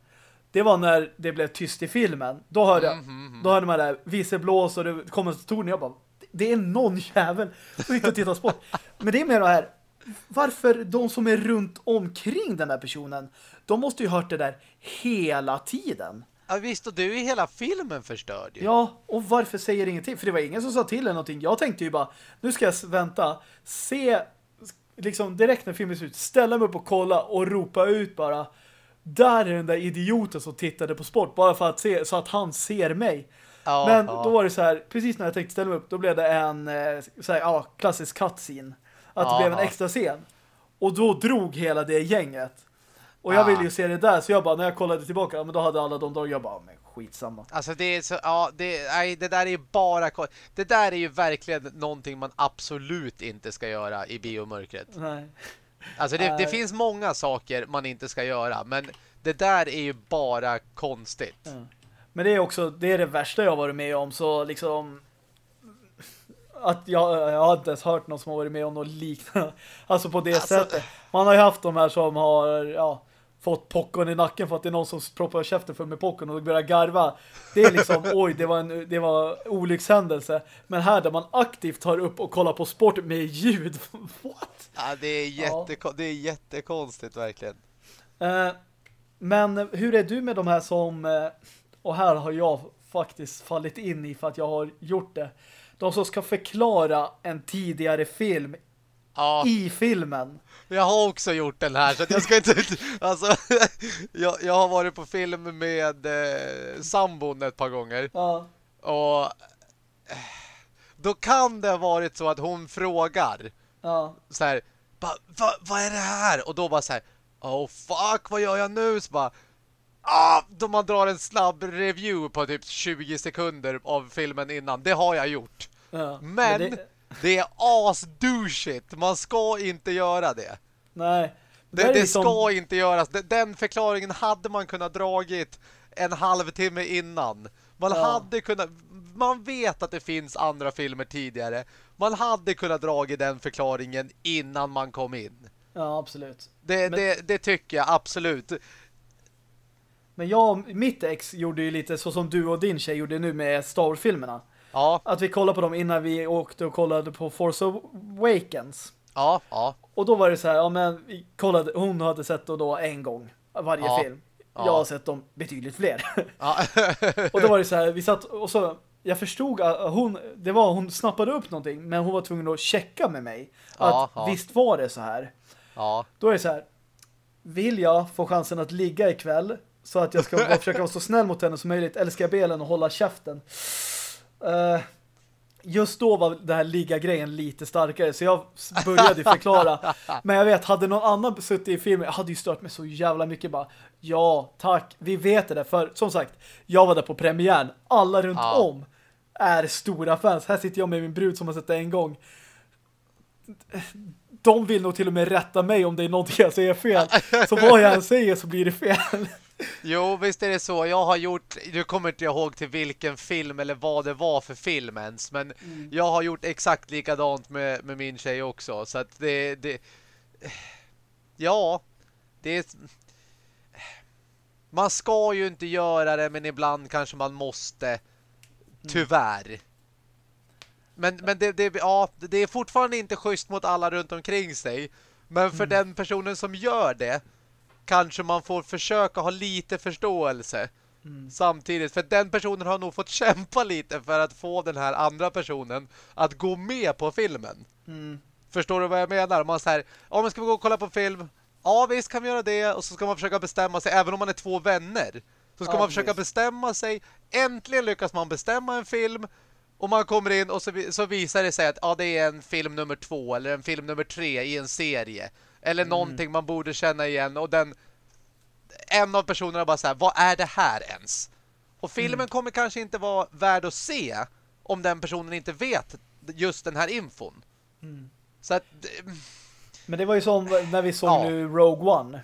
Det var när det blev tyst i filmen. Då hörde, mm, mm, mm. Då hörde man där visselblås och det kommentatorn. Jag bara, det är någon jävel som inte tittar på. Men det är mer det här, varför de som är runt omkring den där personen, de måste ju hört det där hela tiden. Ja visst, och du är hela filmen förstörd ju. Ja, och varför säger ingenting? För det var ingen som sa till eller någonting. Jag tänkte ju bara, nu ska jag vänta, se liksom direkt när filmen ser ut, ställa mig upp och kolla och ropa ut bara där är den där idioten som tittade på sport bara för att se, så att han ser mig. Ja, Men ja. då var det så här, precis när jag tänkte ställa mig upp, då blev det en eh, så här, ja, klassisk cutscene. Att ja, det blev en extra scen. Och då drog hela det gänget. Och jag ah. ville ju se det där, så jag bara, när jag kollade tillbaka, men då hade alla de dagar, jag bara, men skitsamma. Alltså det är så, ja, det, nej, det där är ju bara, det där är ju verkligen någonting man absolut inte ska göra i biomörkret. Nej. Alltså det, det finns många saker man inte ska göra, men det där är ju bara konstigt. Mm. Men det är också, det är det värsta jag varit med om, så liksom att jag, jag har inte ens hört någon som har varit med om något liknande. Alltså på det alltså... sättet. Man har ju haft de här som har, ja, fått popcorn i nacken för att det är någon som proppar käften för med popcorn och börjar garva. Det är liksom, oj, det var en det var olyckshändelse. Men här där man aktivt tar upp och kollar på sport med ljud. What? Ja, det är, jätte, ja. det är jättekonstigt verkligen. Eh, men hur är du med de här som, eh, och här har jag faktiskt fallit in i för att jag har gjort det. De som ska förklara en tidigare film ja. i filmen. Jag har också gjort den här så jag ska inte alltså jag, jag har varit på film med eh, sambon ett par gånger. Ja. Och eh, då kan det ha varit så att hon frågar ja. så här, vad va, är det här? Och då bara så här, oh fuck, vad gör jag nu? Så bara, ah, då man drar en snabb review på typ 20 sekunder av filmen innan. Det har jag gjort. Ja, Men, det, det... är as-douchigt. Man ska inte göra det. nej. Det, är det liksom- ska inte göras. Den- Den förklaringen hade man kunnat dragit en halvtimme innan. Man Ja. hade kunnat... Man vet att det finns andra filmer tidigare. Man hade kunnat dragit den förklaringen innan man kom in. Ja, absolut. Det, Men- det, det tycker jag absolut. Men jag, mitt ex gjorde ju lite så som du och din tjej gjorde nu med Star Wars-filmerna. Ja, Att vi kollade på dem innan vi åkte och kollade på Force Awakens. ja, ja. Och då var det så här, ja men vi kollade, hon hade sett dem då en gång varje Ja. film. Ja. Jag har sett dem betydligt fler. ja. och då var det så här, vi satt och så jag förstod att hon, det var hon snappade upp någonting, men hon var tvungen att checka med mig. Att Ja, visst var det så här. ja. Då är det så här, vill jag få chansen att ligga ikväll så att jag ska försöka vara så snäll mot henne som möjligt, eller ska jag be henne att hålla käften? Eh, just då var det här ligga-grejen lite starkare, så jag började förklara. Men jag vet, hade någon annan suttit i filmen, jag hade ju stört mig så jävla mycket bara, ja, tack, vi vet det, för som sagt, jag var där på premiären, alla runt Ja. om är stora fans. Här sitter jag med min brud som har sett det en gång de vill nog till och med rätta mig om det är någonting jag säger fel. Så vad jag än säger så blir det fel. Jo, visst är det så. Jag har gjort, du kommer inte ihåg till vilken film eller vad det var för film ens, men jag har gjort exakt likadant med, med min tjej också. Så att det, det ja, det är man ska ju inte göra det, men ibland kanske man måste. Tyvärr. Men, men det, det, ja, det är fortfarande inte schysst mot alla runt omkring sig. Men för den personen som gör det kanske man får försöka ha lite förståelse samtidigt. För den personen har nog fått kämpa lite för att få den här andra personen att gå med på filmen. Mm. Förstår du vad jag menar? Man säger, ja men ska vi gå och kolla på film? Ja visst kan vi göra det. Och så ska man försöka bestämma sig, även om man är två vänner. Så ska Ja, man försöka precis. bestämma sig. Äntligen lyckas man bestämma en film. Och man kommer in och så, så visar det sig att ja, det är en film nummer två eller en film nummer tre i en serie. Eller någonting man borde känna igen. Och den en av personerna bara så här, vad är det här ens? Och filmen kommer kanske inte vara värd att se om den personen inte vet just den här infon. Mm. Så att, Men det var ju som när vi såg Ja. nu Rogue One.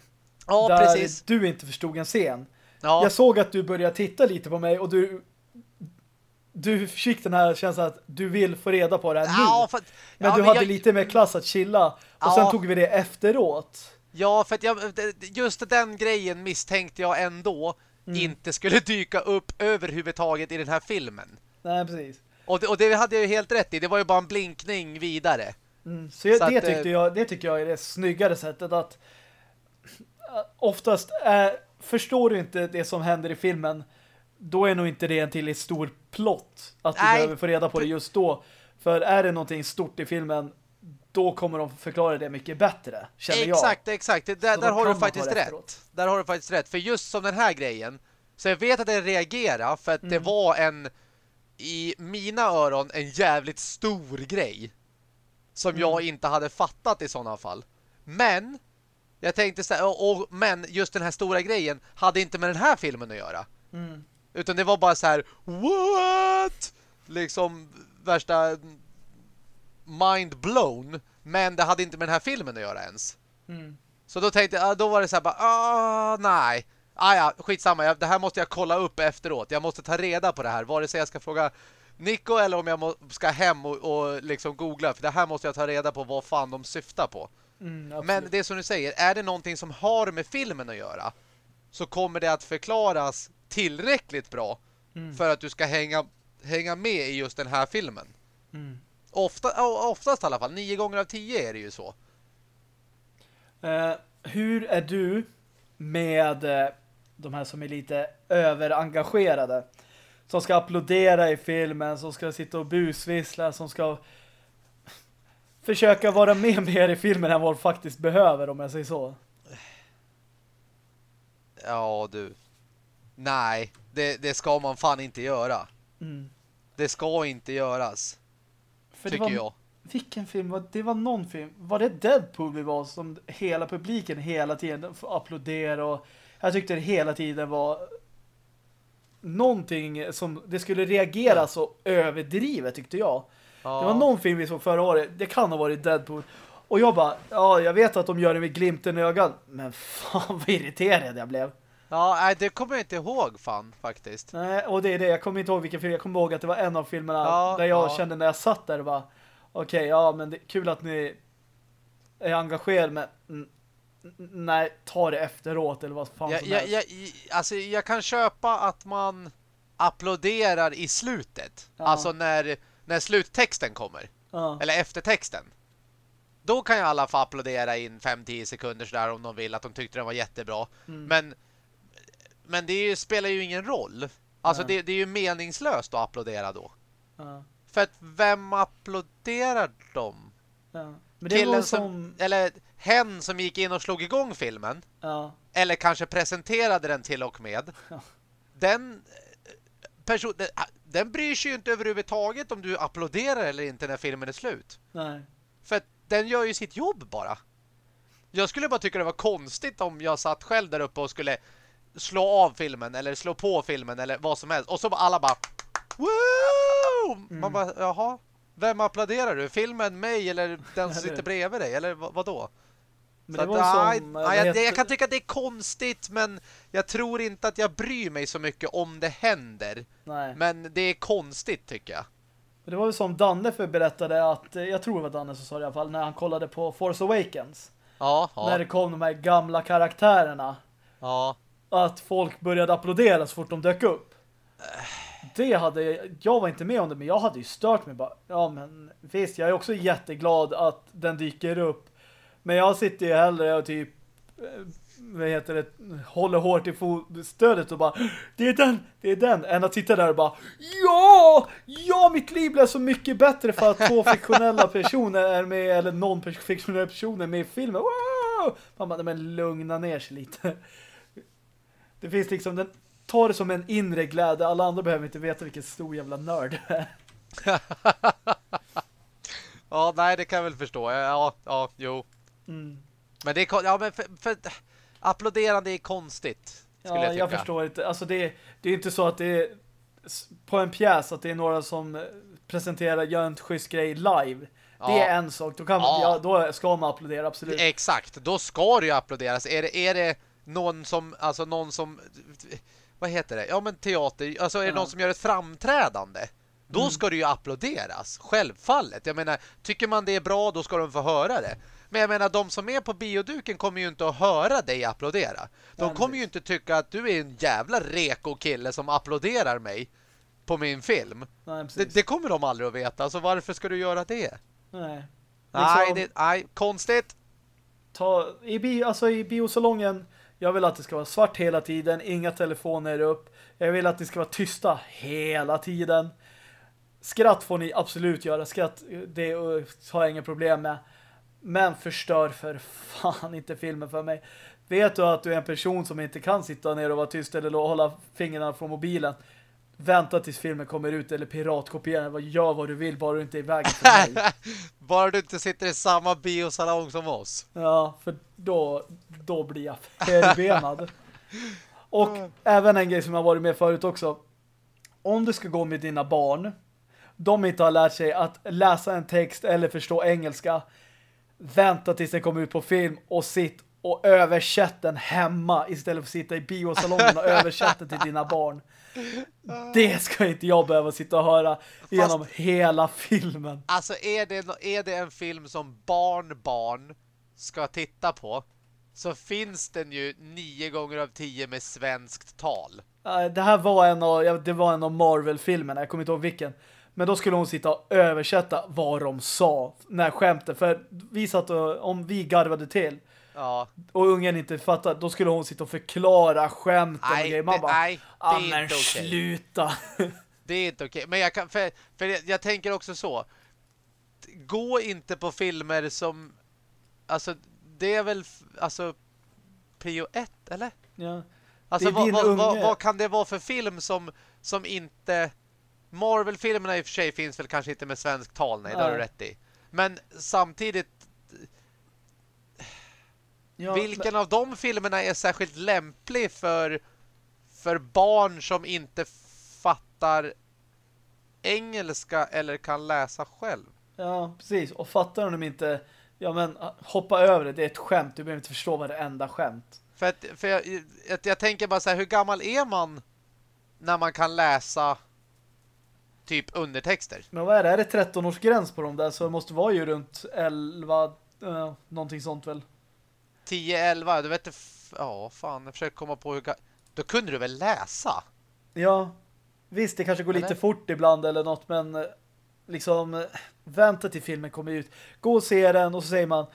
ja där precis. du inte förstod en scen. Ja, Jag såg att du började titta lite på mig och du du fick den här känslan att du vill få reda på det här nu. ja, för men du hade jag, lite mer klass att chilla. Och Ja. sen tog vi det efteråt. Ja, för att jag, just den grejen misstänkte jag ändå Mm. inte skulle dyka upp överhuvudtaget i den här filmen. Nej, precis. Och det, och det hade jag ju helt rätt i. Det var ju bara en blinkning vidare. Mm. Så, jag, Så det, att, tyckte eh, jag, det tycker jag är det snyggare sättet att oftast är, förstår du inte det som händer i filmen då är nog inte det en till stor plott att du Nej. behöver få reda på det just då. För är det någonting stort i filmen då kommer de förklara det mycket bättre, känner jag. Exakt, exakt. Det- Där, där har du faktiskt det rätt. efteråt. Där har du faktiskt rätt. För just som den här grejen så jag vet att den reagerar för att det Mm. var en i mina öron en jävligt stor grej som Mm. jag inte hade fattat i sådana fall. Men jag tänkte så här, och, och, men just den här stora grejen hade inte med den här filmen att göra. Mm. Utan det var bara så här What? Liksom värsta mind blown Men det hade inte med den här filmen att göra ens Mm. Så då tänkte jag, då var det så här bara ah, nej ah, ja, skitsamma, jag, det här måste jag kolla upp efteråt Jag måste ta reda på det här Vare sig jag ska fråga Nico eller om jag ska hem och, och liksom googla För det här måste jag ta reda på vad fan de syftar på Mm, men det är som du säger, är det någonting som har med filmen att göra så kommer det att förklaras tillräckligt bra Mm. för att du ska hänga, hänga med i just den här filmen. Mm. Ofta, oftast i alla fall, nio gånger av tio är det ju så. Eh, hur är du med eh, de här som är lite överengagerade? Som ska applådera i filmen, som ska sitta och busvissla, som ska försöka vara med mer i filmen än vad de faktiskt behöver, om jag säger så. Ja, du. Nej, det, det ska man fan inte göra. Mm. Det ska inte göras, För tycker var, jag. Vilken film? var- Det var någon film. Var det Deadpool vi var som hela publiken hela tiden får applådera och Jag tyckte det hela tiden var någonting som det skulle reagera så överdrivet tyckte jag. Ja. Det var någon film vi såg förra året. Det kan ha varit Deadpool. Och jag bara, ja jag vet att de gör det med glimten i ögat. Men fan vad irriterad jag blev. Ja, nej, det kommer jag inte ihåg fan faktiskt. Nej, och det är det. Jag kommer inte ihåg vilken film. Jag kommer ihåg att det var en av filmerna Ja, där jag ja. kände när jag satt där och bara okej, ja men det är kul att ni är engagerade men nej, ta det efteråt eller vad fan Jag, som jag, jag, alltså, jag kan köpa att man applåderar i slutet. Ja. Alltså när, när sluttexten kommer. Ja. Eller eftertexten. Då kan jag i alla fall applådera in 5-10 sekunder sådär om de vill att de tyckte den var jättebra. Mm. Men, men det spelar ju ingen roll. Alltså det, det är ju meningslöst att applådera då. Ja. För att vem applåderar dem? Ja. Men det Killen som, som... Eller hen som gick in och slog igång filmen. ja. Eller kanske presenterade den till och med. Ja. Den eh, person, den, den bryr sig ju inte överhuvudtaget om du applåderar eller inte när filmen är slut. Nej. För att den gör ju sitt jobb bara. Jag skulle bara tycka det var konstigt om jag satt själv där uppe och skulle slå av filmen eller slå på filmen eller vad som helst. Och så alla bara Woo! Mm. Man bara, jaha. Vem applåderar du? Filmen, mig eller den som sitter bredvid dig? Eller vad, vadå? Men det att, som... nej, vad jag, heter- jag kan tycka att det är konstigt men jag tror inte att jag bryr mig så mycket om det händer. Nej. Men det är konstigt tycker jag. Men det var ju som Danne för berättade att, eh, jag tror det var Danne som sa det i alla fall, när han kollade på Force Awakens. Ja, När ja, det kom de här gamla karaktärerna. ja. Att folk började applådera så fort de dök upp. Det hade, jag var inte med om det, men jag hade ju stört mig bara. Ja men visst, jag är också jätteglad att den dyker upp. Men jag sitter ju hellre och typ eh, vad heter det, håller hårt i stödet och bara det är den, det är den, än att sitta där och bara ja, ja mitt liv blev så mycket bättre för att två fiktionella personer är med, eller någon fiktionell person är med i filmen. Wow! Man bara, men lugna ner sig lite. Det finns liksom, den tar det som en inre glädje, alla andra behöver inte veta vilken stor jävla nörd du är. Ja, nej, det kan jag väl förstå. Ja, ja, jo. Mm. Men det är ja, men för, för applåderande är konstigt. Ja, jag jag, förstår inte. Alltså det, det är inte så att det är på en pjäs att det är några som eh, presenterar, gör en schysst grej live. Ja. Det är en sak. Då, kan, Ja. ja. då ska man applådera, absolut. Exakt, då ska det ju applåderas. Är det, är det någon som, alltså någon som, vad heter det? Ja men teater, alltså är det Ja. någon som gör ett framträdande? Då Mm. ska det ju applåderas, självfallet. Jag menar, tycker man det är bra, då ska de få höra det. Men jag menar, de som är på bioduken kommer ju inte att höra dig applådera. De Nej, kommer ju inte tycka att du är en jävla reko kille som applåderar mig på min film. Nej, Det, det kommer de aldrig att veta, så varför ska du göra det? Nej. Nej, Liksom- det, nej, konstigt. ta, i, bio, alltså i biosalongen jag vill att det ska vara svart hela tiden, inga telefoner upp. Jag vill att det ska vara tysta hela tiden. Skratt får ni absolut göra. Skratt, det har jag inga problem med. Men förstör för fan inte filmen för mig. Vet du att du är en person som inte kan sitta ner och vara tyst eller hålla fingrarna från mobilen? Vänta tills filmen kommer ut eller piratkopiera Gör vad du vill, bara du inte är i vägen för mig. Bara du inte sitter i samma biosalong som oss. Ja, för då, då blir jag förbenad. Och även en grej som jag varit med förut också. Om du ska gå med dina barn, de inte har lärt sig att läsa en text eller förstå engelska, vänta tills den kommer ut på film och sitt och översätt den hemma istället för att sitta i biosalongen och översätta den till dina barn. Det ska inte jag behöva sitta och höra genom hela filmen. Alltså är det, är det en film som barn barn ska titta på så finns den ju nio gånger av tio med svenskt tal. Det här var en av, det var en av Marvel-filmerna, jag kommer inte ihåg vilken. Men då skulle hon sitta och översätta vad de sa när skämten, för vi satt och, om vi garvade till Ja, och ungen inte fattade, då skulle hon sitta och förklara skämten och grejer. Man det, bara, nej, det ah, är men inte okej. sluta. Det är inte okej. Men jag kan, för, för jag, jag tänker också så. Gå inte på filmer som, alltså det är väl, alltså prio ett, eller? ja. Alltså vad, vad, vad, vad kan det vara för film som, som inte... Marvel-filmerna i och för sig finns väl kanske inte med svensk tal, nej, det har du rätt i. Men samtidigt... Ja, Vilken av de filmerna är särskilt lämplig för, för barn som inte fattar engelska eller kan läsa själv? Ja, precis. Och fattar de inte ja men hoppa över det, det är ett skämt. Du behöver inte förstå vad det enda skämt. För, att, för jag, jag, jag tänker bara så här, hur gammal är man när man kan läsa typ undertexter? Men vad är det? Är det 13-årsgräns på dem där? Så det måste vara ju runt 11, uh, någonting sånt väl? 10-11, du vet inte, ja fan, jag försöker komma på hur då kunde du väl läsa? Ja, visst det kanske går eller? lite fort ibland eller något, men eh, liksom eh, vänta till filmen kommer ut. Gå och se den och så säger man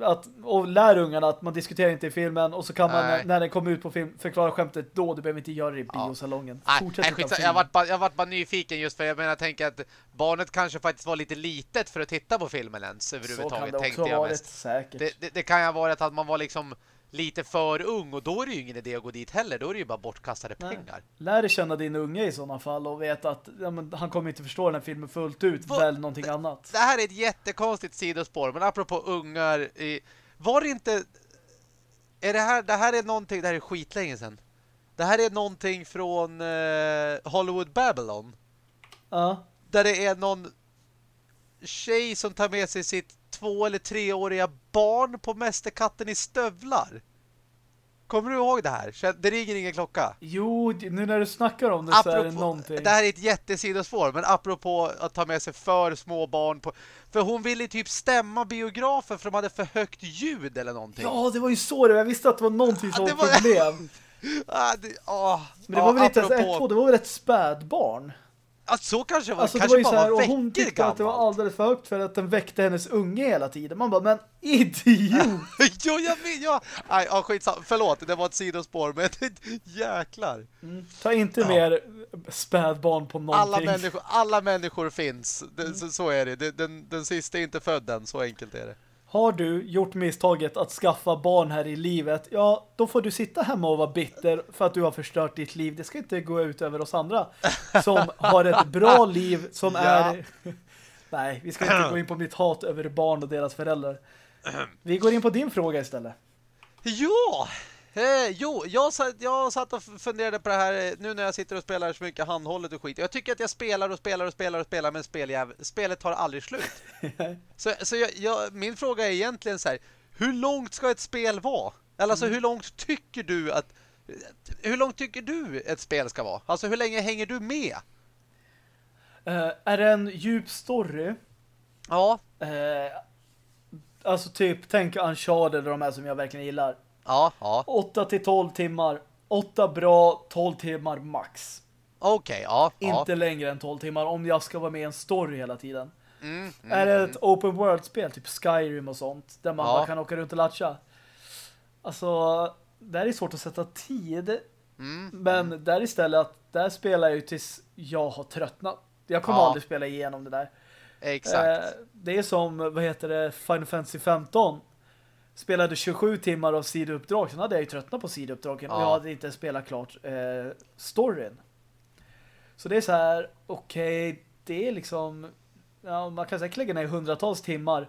att, och lär ungarna att man diskuterar inte i filmen och så kan man när, när den kommer ut på film förklara skämtet då, du behöver inte göra det i biosalongen. Ja. Fortsätt nej, jag, varit bara, jag varit bara nyfiken just för jag menar, jag tänker att barnet kanske faktiskt var lite litet för att titta på filmen ens överhuvudtaget. Så kan det också ha varit, säkert. Det, det, det, kan ju ha varit att man var liksom lite för ung och då är det ju ingen idé att gå dit heller. Då är det ju bara bortkastade Nej. pengar. Lär dig känna din unge i sådana fall och veta att ja, han kommer inte förstå den här filmen fullt ut. Va? Väl någonting annat. Det här är ett jättekonstigt sidospår. Men apropå ungar var det inte är det här det här är någonting det här är skitlänge sedan. Det här är någonting från eh, Hollywood Babylon. Ja. Där det är någon tjej som tar med sig sitt två- eller treåriga barn på Mästerkatten i stövlar. Kommer du ihåg det här? Det ringer ingen klocka. Jo, nu när du snackar om det apropå, så är det någonting. Det här är ett jättesidospår, men apropå att ta med sig för små barn på... För hon ville typ stämma biografen för de hade för högt ljud eller någonting. Ja, det var ju så det var. Jag visste att det var någonting som var problem. ah, det, oh, men det var väl inte ens ett, två, det var väl ett spädbarn. Alltså så kanske var, alltså, kanske det var ju bara så här, och hon tyckte gammalt. att det var alldeles för högt för att den väckte hennes unge hela tiden. Man bara, men idiot! jo, jag vet, ja. Nej, ja, skitsamma. Förlåt, det var ett sidospår, men jäklar. Mm. Ta inte ja. mer spädbarn på någonting. Alla människor, alla människor finns. Det, mm. så, så, är det. Den, den sista är inte född än, så enkelt är det. Har du gjort misstaget att skaffa barn här i livet, ja, då får du sitta hemma och vara bitter för att du har förstört ditt liv. Det ska inte gå ut över oss andra som har ett bra liv som ja. är... Nej, vi ska inte gå in på mitt hat över barn och deras föräldrar. Vi går in på din fråga istället. Ja! Eh, jo, jag satt, jag satt och funderade på det här eh, nu när jag sitter och spelar så mycket handhållet och skit. Jag tycker att jag spelar och spelar och spelar och spelar men speljäv, spelet tar aldrig slut. så så jag, jag, min fråga är egentligen så här, hur långt ska ett spel vara? Eller alltså mm. hur långt tycker du att hur långt tycker du ett spel ska vara? Alltså hur länge hänger du med? Uh, är det en djup story? Ja. Uh, alltså typ, tänk Uncharted eller de här som jag verkligen gillar. Ja, ja. 8 till 12 timmar. 8 bra, 12 timmar max. Okej, okay, ja. Inte ja. längre än 12 timmar om jag ska vara med i en story hela tiden. Mm, mm, är det ett mm. open world-spel, typ Skyrim och sånt, där man ja. bara kan åka runt och latcha. Alltså, där är svårt att sätta tid. Mm, men mm. där istället, att där spelar jag ju tills jag har tröttnat. Jag kommer ja. aldrig spela igenom det där. Exakt. Eh, det är som, vad heter det, Final Fantasy 15 spelade 27 timmar av sidouppdrag. Sen hade jag ju tröttnat på sidouppdragen ja. jag hade inte spelat klart eh, storyn. Så det är så här, okej, okay, det är liksom ja, man kan säkert lägga ner hundratals timmar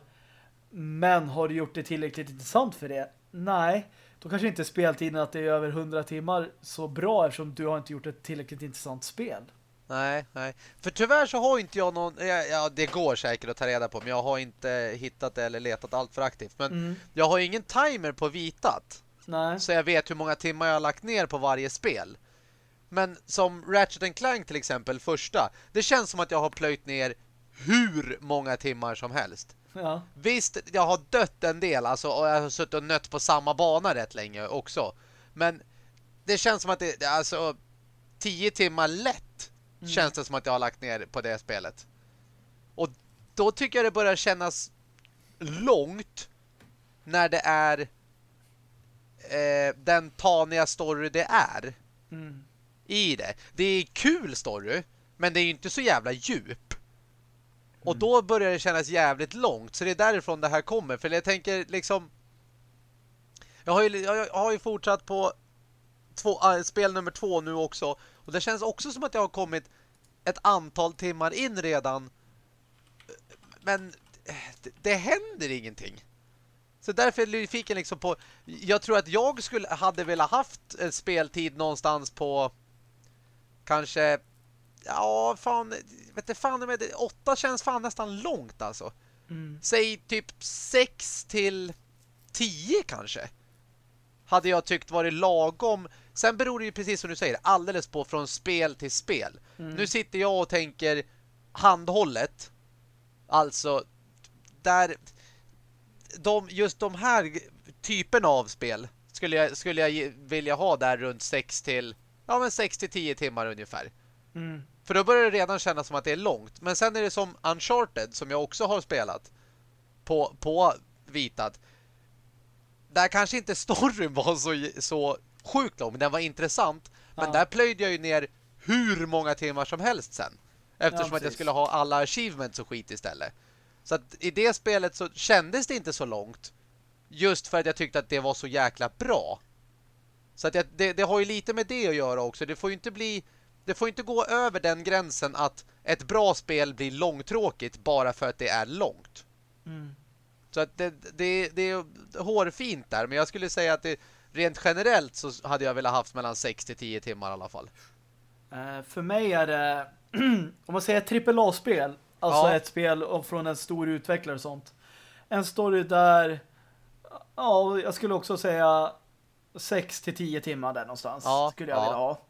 men har du gjort det tillräckligt intressant för det? Nej, då kanske inte speltiden att det är över 100 timmar så bra eftersom du har inte gjort ett tillräckligt intressant spel. Nej, nej. För tyvärr så har inte jag någon... Ja, det går säkert att ta reda på. Men jag har inte hittat det eller letat allt för aktivt. Men mm. jag har ingen timer på vitat. Nej. Så jag vet hur många timmar jag har lagt ner på varje spel. Men som Ratchet Clank till exempel, första. Det känns som att jag har plöjt ner hur många timmar som helst. Ja. Visst, jag har dött en del. Alltså, och jag har suttit och nött på samma bana rätt länge också. Men det känns som att det... Alltså, tio timmar lätt Mm. Känns det som att jag har lagt ner på det spelet. Och då tycker jag det börjar kännas långt när det är eh, den taniga story det är mm. i det. Det är kul story, men det är inte så jävla djup. Och mm. då börjar det kännas jävligt långt. Så det är därifrån det här kommer. För jag tänker liksom... Jag har ju, jag har ju fortsatt på två, äh, spel nummer två nu också. Och det känns också som att jag har kommit ett antal timmar in redan. Men det, det händer ingenting. Så därför är nyfiken liksom på... Jag tror att jag skulle hade velat haft en speltid någonstans på... Kanske... Ja, fan... Vet du fan, men det- åtta känns fan nästan långt alltså. Mm. Säg typ sex till tio kanske. Hade jag tyckt varit lagom. Sen beror det ju precis som du säger alldeles på från spel till spel. Nu sitter jag och tänker handhållet. Alltså där de, just de här typerna av spel skulle jag, skulle jag vilja ha där runt 6 till ja men 6 till 10 timmar ungefär. Mm. För då börjar det redan kännas som att det är långt. Men sen är det som Uncharted som jag också har spelat på, på Vitad. Där kanske inte storyn var så, så sjukt lång, men den var intressant. Men Ja. där plöjde jag ju ner hur många timmar som helst sen. Eftersom Ja, att jag skulle ha alla achievements och skit istället. Så att i det spelet så kändes det inte så långt. Just för att jag tyckte att det var så jäkla bra. Så att jag, det, det har ju lite med det att göra också. Det får ju inte bli det får inte gå över den gränsen att ett bra spel blir långtråkigt bara för att det är långt. Mm. Så att det, det, det är hårfint där. Men jag skulle säga att det, rent generellt så hade jag velat haft mellan 6 till 10 timmar i alla fall. Eh, för mig är det om man säger ett AAA-spel, alltså Ja. ett spel från en stor utvecklare och sånt. En story där ja, jag skulle också säga 6 till 10 timmar där någonstans Ja, skulle jag ja. vilja ha.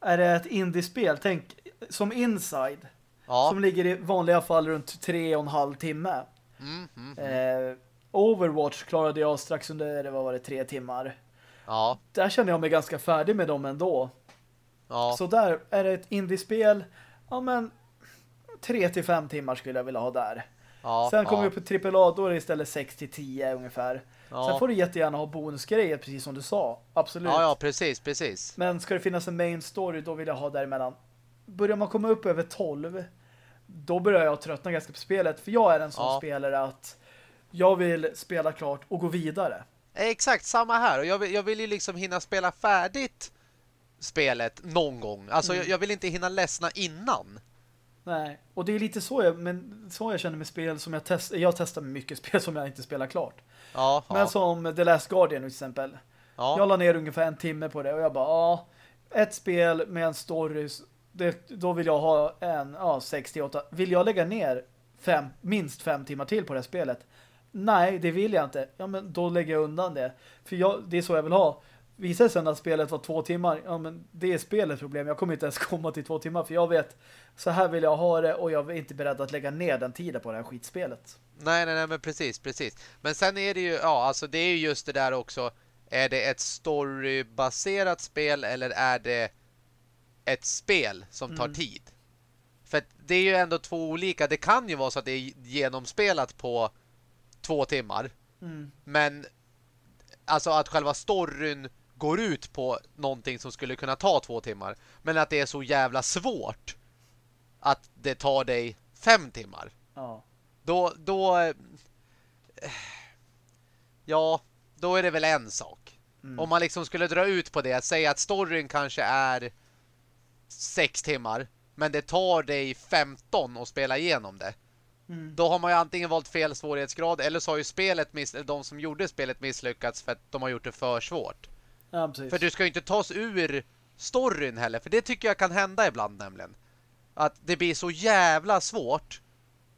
Är det ett indiespel, tänk som Inside Ja. som ligger i vanliga fall runt tre och en halv timme. Mm, mm, Eh, Overwatch klarade jag strax under, det var var det, tre timmar. Ja. Där känner jag mig ganska färdig med dem ändå. Ja. Så där är det ett indiespel. Ja men 3 till 5 timmar skulle jag vilja ha där. ja. Sen kommer ja. vi på AAA då är det istället 6 till 10 ungefär. Ja. Sen får du jättegärna ha bonusgrejer precis som du sa. Absolut. Ja, ja, precis, precis. Men ska det finnas en main story då vill jag ha däremellan. Börjar man komma upp över 12 då börjar jag tröttna ganska på spelet. För jag är en sån Ja. spelare att jag vill spela klart och gå vidare. Exakt, samma här. Och jag vill, jag vill ju liksom hinna spela färdigt spelet någon gång. Alltså, Mm. jag, jag vill inte hinna ledsna innan. Nej, och det är lite så jag, men så jag känner med spel som jag testar. Jag testar mycket spel som jag inte spelar klart. Ja, Men ja, som The Last Guardian till exempel. ja. Jag la ner ungefär en timme på det och jag bara, ja, ett spel med en story, det, då vill jag ha en, ja, 68. Vill jag lägga ner fem, minst fem timmar till på det här spelet? Nej, det vill jag inte. Ja, men då lägger jag undan det. För jag, det är så jag vill ha. Visar det sen att spelet var två timmar, ja men det är spelets problem. Jag kommer inte ens komma till två timmar för jag vet, så här vill jag ha det och jag är inte beredd att lägga ner den tiden på det här skitspelet. Nej, nej, nej, men precis, precis. Men sen är det ju, ja, alltså det är ju just det där också. Är det ett storybaserat spel eller är det ett spel som tar Mm. tid? För det är ju ändå två olika. Det kan ju vara så att det är genomspelat på två timmar. Mm. Men alltså att själva storyn går ut på någonting som skulle kunna ta två timmar. Men att det är så jävla svårt att det tar dig fem timmar. Ja. Då, då eh, ja, då är det väl en sak. Mm. Om man liksom skulle dra ut på det, säga att storyn kanske är sex timmar, men det tar dig 15 att spela igenom det. Mm. Då har man ju antingen valt fel svårighetsgrad eller så har ju spelet miss de som gjorde spelet misslyckats för att de har gjort det för svårt. Ja. För du ska ju inte tas ur storyn heller, för det tycker jag kan hända ibland nämligen. Att det blir så jävla svårt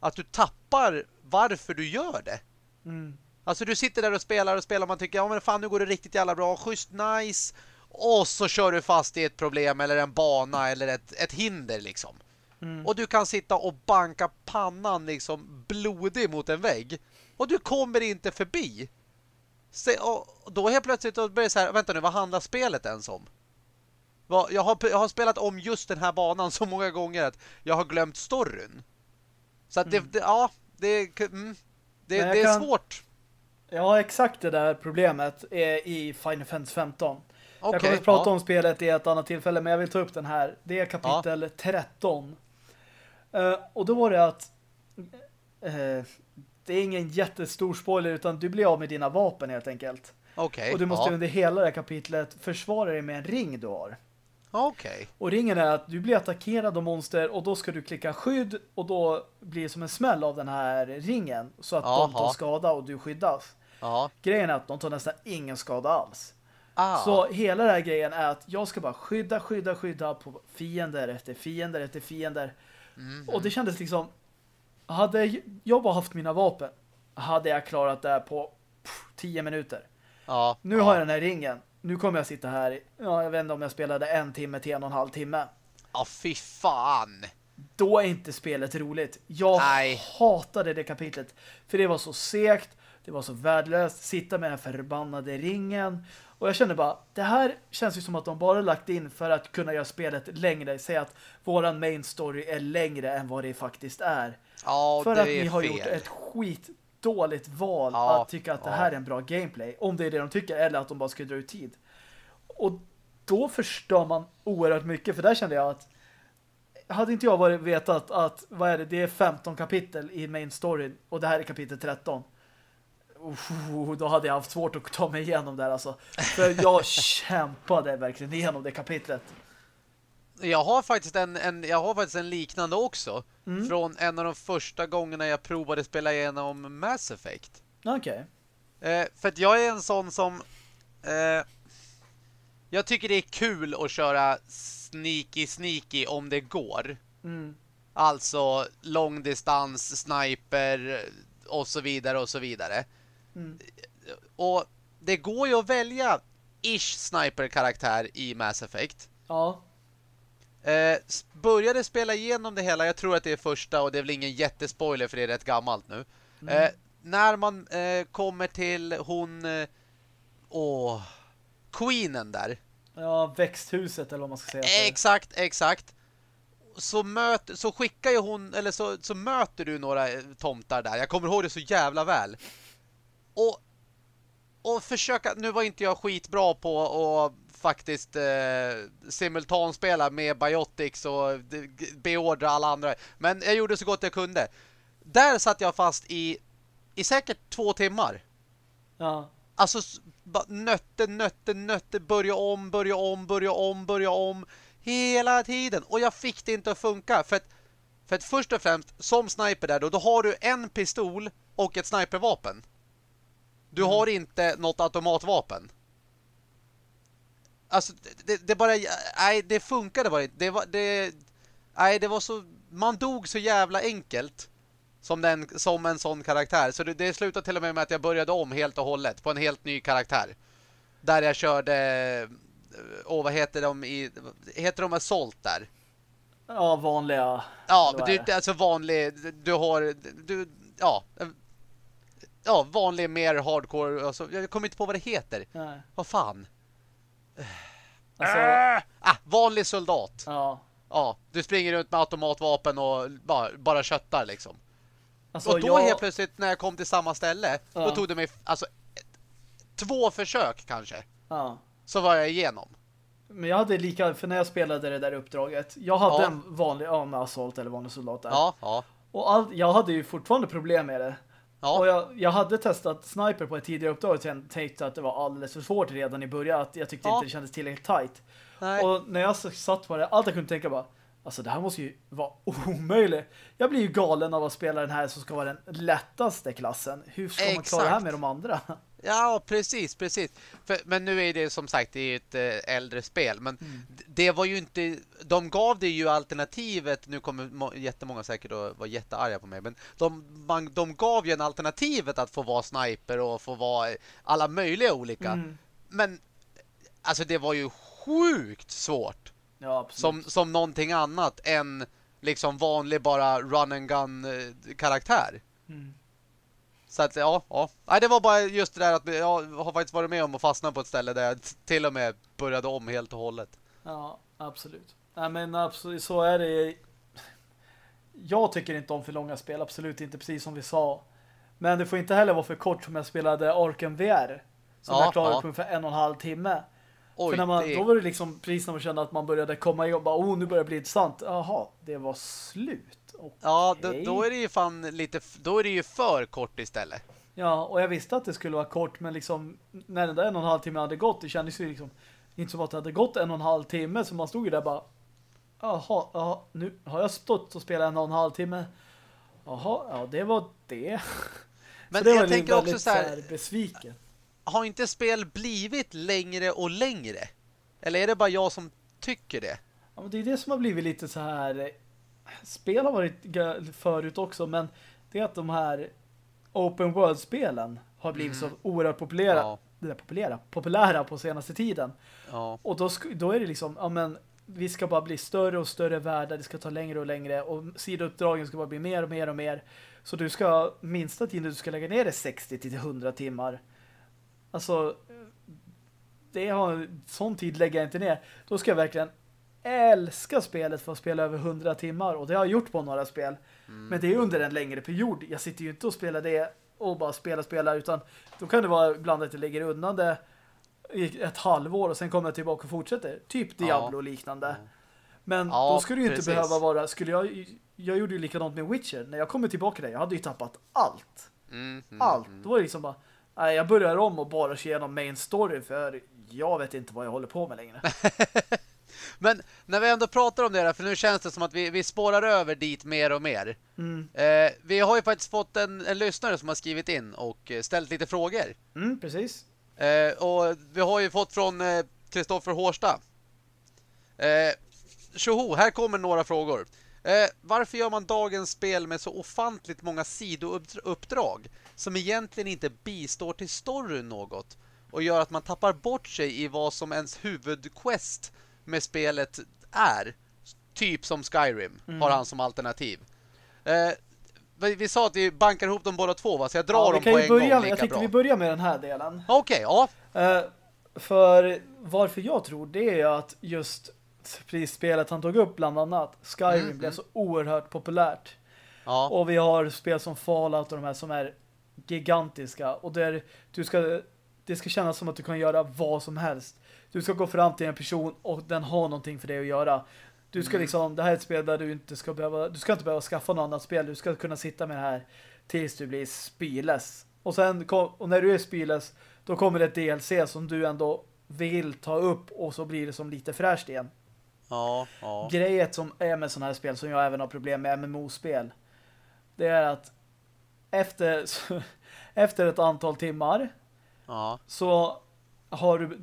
att du tappar varför du gör det. Mm. Alltså du sitter där och spelar och spelar och man tycker ja men fan nu går det riktigt jävla bra, schysst, nice. Och så kör du fast i ett problem eller en bana eller ett, ett hinder liksom. Mm. Och du kan sitta och banka pannan liksom blodig mot en vägg. Och du kommer inte förbi. Se, och då helt plötsligt börjar det så här, vänta nu, vad handlar spelet ens om? Jag har, jag har spelat om just den här banan så många gånger att jag har glömt storyn. Så att det, Mm. det ja, det, mm, det, jag det är kan- svårt. Jag har exakt det där problemet eh, i Final Fantasy 15. jag Okej, kommer att prata ja. om spelet i ett annat tillfälle, men jag vill ta upp den här. Det är kapitel 13. Eh, och då var det att eh, det är ingen jättestor spoiler, utan du blir av med dina vapen helt enkelt. Okej, och du måste ja. under hela det här kapitlet försvara dig med en ring du har. Okej. Och ringen är att du blir attackerad av monster och då ska du klicka skydd och då blir det som en smäll av den här ringen så att de Jaha. tar skada och du skyddas. Ja. Grejen är att de tar nästan ingen skada alls. Ah. Så hela den här grejen är att jag ska bara skydda, skydda, skydda på fiender efter fiender efter fiender. Mhm. Och det kändes liksom hade jag bara haft mina vapen hade jag klarat det här på 10 minuter. ja. Nu ja. har jag den här ringen. Nu kommer jag sitta här i, ja, jag vet inte om jag spelade en timme till en och en halv timme. Ja, fy fan. Då är inte spelet roligt. Jag Nej. hatade det kapitlet. För det var så segt. Det var så värdelöst. Sitta med den förbannade ringen. Och jag kände bara, det här känns ju som att de bara lagt in för att kunna göra spelet längre. Säga att våran main story är längre än vad det faktiskt är. Ja, för det att ni har fel. gjort ett skitdåligt val Ja, att tycka att det ja. här är en bra gameplay. Om det är det de tycker, eller att de bara ska dra ut tid. Och då förstör man oerhört mycket, för där kände jag att hade inte jag varit vetat att, vad är det, det är 15 kapitel i main story och det här är kapitel 13. Oh, då hade jag haft svårt att ta mig igenom det alltså. För jag kämpade verkligen igenom det kapitlet. Jag har faktiskt en, en, jag har faktiskt en liknande också. Mm. Från en av de första gångerna jag provade spela igenom Mass Effect. Okej. Eh, för att jag är en sån som... Eh, jag tycker det är kul att köra sneaky sneaky om det går. Mm. Alltså långdistans, sniper och så vidare och så vidare. Mm. Och det går ju att välja ish sniper-karaktär i Mass Effect. Ja. Eh, började spela igenom det hela, jag tror att det är första och det är väl ingen jättespoiler för det är rätt gammalt nu. Eh, när man eh, kommer till hon eh, åh, Queenen där. Ja, växthuset eller vad man ska säga. Exakt, exakt. Så, möt, så skickar ju hon, eller så, så möter du några eh, tomtar där. Jag kommer ihåg det så jävla väl. Och, och försöka, nu var inte jag skitbra på att faktiskt eh, simultanspela med Biotics och beordra alla andra. Men jag gjorde så gott jag kunde. Där satt jag fast i, i säkert två timmar. Ja. Alltså nötte, nötte, nötte, börja om, börja om, börja om, börja om hela tiden. Och jag fick det inte att funka för att, för att först och främst som sniper där då, då har du en pistol och ett snipervapen. Du har inte något automatvapen. Alltså det, det, bara nej, det funkade bara inte. Det var det nej, det var så man dog så jävla enkelt som den som en sån karaktär. Så det, det slutade till och med med att jag började om helt och hållet på en helt ny karaktär. Där jag körde och vad heter de i heter de Assault där? Ja, vanliga. Ja, du alltså vanlig du har du ja, ja, vanlig mer hardcore alltså, jag kommer inte på vad det heter. Nej. Vad fan? Alltså, Ah, vanlig soldat. ja. Ja, du springer runt med automatvapen och bara, bara köttar liksom. Alltså, och då jag, helt plötsligt när jag kom till samma ställe, då Ja. tog det mig alltså två försök kanske. Ja. Så var jag igenom. Men jag hade lika, för när jag spelade det där uppdraget, jag hade Ja. en vanlig, ja, med assault eller vanlig soldat där. Ja, ja. Och all, jag hade ju fortfarande problem med det. Ja. Och jag, jag hade testat sniper på ett tidigare uppdrag och sen tänkte att det var alldeles för svårt redan i början. Att jag tyckte Ja. inte det kändes tillräckligt tight. Nej. Och när jag satt på det, allt jag kunde tänka bara, alltså det här måste ju vara omöjligt. Jag blir ju galen av att spela den här som ska vara den lättaste klassen. Hur ska man klara det här med de andra? Ja, precis, precis. För, men nu är det som sagt det är ett eh, äldre spel. Men Mm. det var ju inte... De gav det ju alternativet. Nu kommer må, jättemånga säkert att vara jättearga på mig. Men de, man, de gav ju en alternativet att få vara sniper och få vara alla möjliga olika. Mm. Men alltså det var ju sjukt svårt. Ja, absolut. Som, som någonting annat än liksom vanlig bara run and gun eh, karaktär. Mm. Så att ja, ja. Nej, det var bara just det där att jag har faktiskt varit med om att fastna på ett ställe där jag till och med började om helt och hållet. Ja, absolut. Nej, men absolut, så är det. Jag tycker inte om för långa spel, absolut inte, precis som vi sa. Men det får inte heller vara för kort som jag spelade Arkham VR. Som Ja, jag klarade ja. på ungefär en och en halv timme. Oj, för när man, det... då var det liksom precis när man kände att man började komma igång. Bara, oh, nu börjar det bli intressant. Jaha, det var slut. Okej. Ja, då, då är det ju fan lite... Då är det ju för kort istället. Ja, och jag visste att det skulle vara kort, men liksom när den där en och en halv timme hade gått, det kändes ju liksom inte som att det hade gått en och en halv timme, så man stod ju där bara Jaha, ja, nu har jag stått och spelat en och en halv timme. Jaha, ja, det var det. Men det jag tänker också väldigt så här, så här besviken. har inte spel blivit längre och längre? Eller är det bara jag som tycker det? Ja, men det är det som har blivit lite så här... Spel har varit förut också, men det är att de här open world-spelen har blivit så oerhört populära, Mm. Ja. där populära, populära på senaste tiden. Ja. Och då, då är det liksom, ja men vi ska bara bli större och större världar, det ska ta längre och längre och sidouppdragen ska bara bli mer och mer och mer. Så du ska, minsta tiden du ska lägga ner är 60 till 100 timmar. Alltså, det har, sån tid lägger jag inte ner. Då ska jag verkligen älska spelet för att spela över 100 timmar och det har jag gjort på några spel. Men det är under en längre period. Jag sitter ju inte och spelar det och bara spelar spelar utan då kan det vara ibland att jag lägger undan det i ett halvår och sen kommer jag tillbaka och fortsätter. Typ Diablo liknande. Men Ja, då skulle det ju inte precis. behöva vara skulle jag jag gjorde ju likadant med Witcher. När jag kommer tillbaka där, jag hade ju tappat allt. Mm, mm, Allt. mm. Då var det liksom bara nej, jag börjar om och bara kör igenom main story för jag vet inte vad jag håller på med längre. Men när vi ändå pratar om det här, för nu känns det som att vi, vi spårar över dit mer och mer. Mm, Eh, vi har ju faktiskt fått en, en lyssnare som har skrivit in och eh, ställt lite frågor. mm precis. Eh, och vi har ju fått från eh, Kristoffer Hårsta. Eh, tjoho, här kommer några frågor. Eh, varför gör man dagens spel med så ofantligt många sidouppdrag som egentligen inte bistår till storyn något och gör att man tappar bort sig i vad som ens huvudquest med spelet är? Typ som Skyrim har han som alternativ. Eh, vi, vi sa att vi bankar ihop dem båda två va? Så jag drar Ja, dem på en börja, gång lika jag tänkte bra. vi börjar med den här delen. Okej, ja. Eh, för varför jag tror det är att just prisspelet han tog upp bland annat Skyrim Mm, blev mm. så oerhört populärt. Ja. Och vi har spel som Fallout och de här som är gigantiska och där du ska det ska kännas som att du kan göra vad som helst. Du ska gå fram till en person och den har någonting för dig att göra. Du ska Mm. liksom, det här är ett spel där du inte ska behöva, du ska inte behöva skaffa något annat spel. Du ska kunna sitta med det här tills du blir spyles. Och sen, och när du är spyles, då kommer det ett DLC som du ändå vill ta upp och så blir det som lite fräscht igen. Ja, ja. Grejet som är med sådana här spel som jag även har problem med MMO-spel det är att efter, efter ett antal timmar Ja. så har du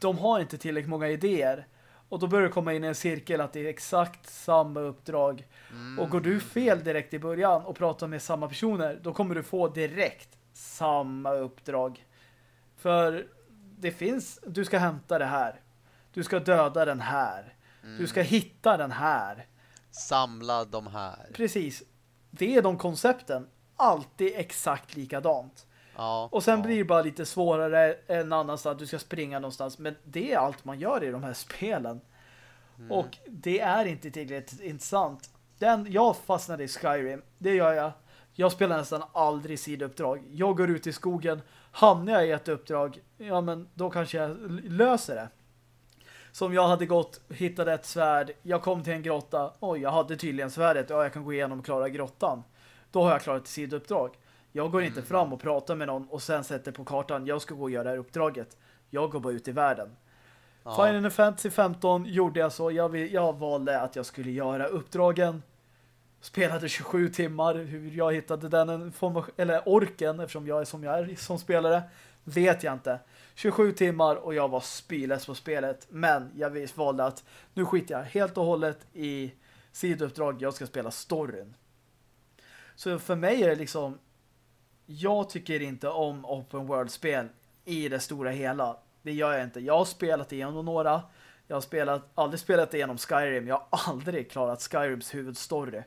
de har inte tillräckligt många idéer. Och då börjar du komma in i en cirkel att det är exakt samma uppdrag. Mm. och går du fel direkt i början och pratar med samma personer då kommer du få direkt samma uppdrag. För det finns du ska hämta det här. Du ska döda den här. Du ska hitta den här. Samla de här. precis. Det är de koncepten. Alltid exakt likadant Ja. och sen ja. blir det bara lite svårare än annanstans. Du ska springa någonstans. Men det är allt man gör i de här spelen. Mm. Och det är inte tillräckligt intressant. Den, jag fastnade i Skyrim. Det gör jag. Jag spelar nästan aldrig sidouppdrag. Jag går ut i skogen. Hamnar jag i ett uppdrag, ja men då kanske jag löser det. Som jag hade gått, hittade ett svärd. Jag kom till en grotta. Oj, jag hade tydligen svärdet. Ja, jag kan gå igenom och klara grottan. Då har jag klarat ett sidouppdrag. Jag går inte fram och pratar med någon och sen sätter på kartan. Jag ska gå och göra det här uppdraget. Jag går bara ut i världen. Ja. Final Fantasy 15 gjorde jag så. Jag, jag valde att jag skulle göra uppdragen. Spelade 27 timmar. Hur jag hittade den eller orken, eftersom jag är som jag är som spelare, vet jag inte. 27 timmar och jag var spyless på spelet. Men jag valde att nu skiter jag helt och hållet i sidouppdrag. Jag ska spela storyn. Så för mig är det liksom jag tycker inte om open world-spel i det stora hela. Det gör jag inte. Jag har spelat igenom några. Jag har spelat, aldrig spelat igenom Skyrim. Jag har aldrig klarat Skyrims huvudstory.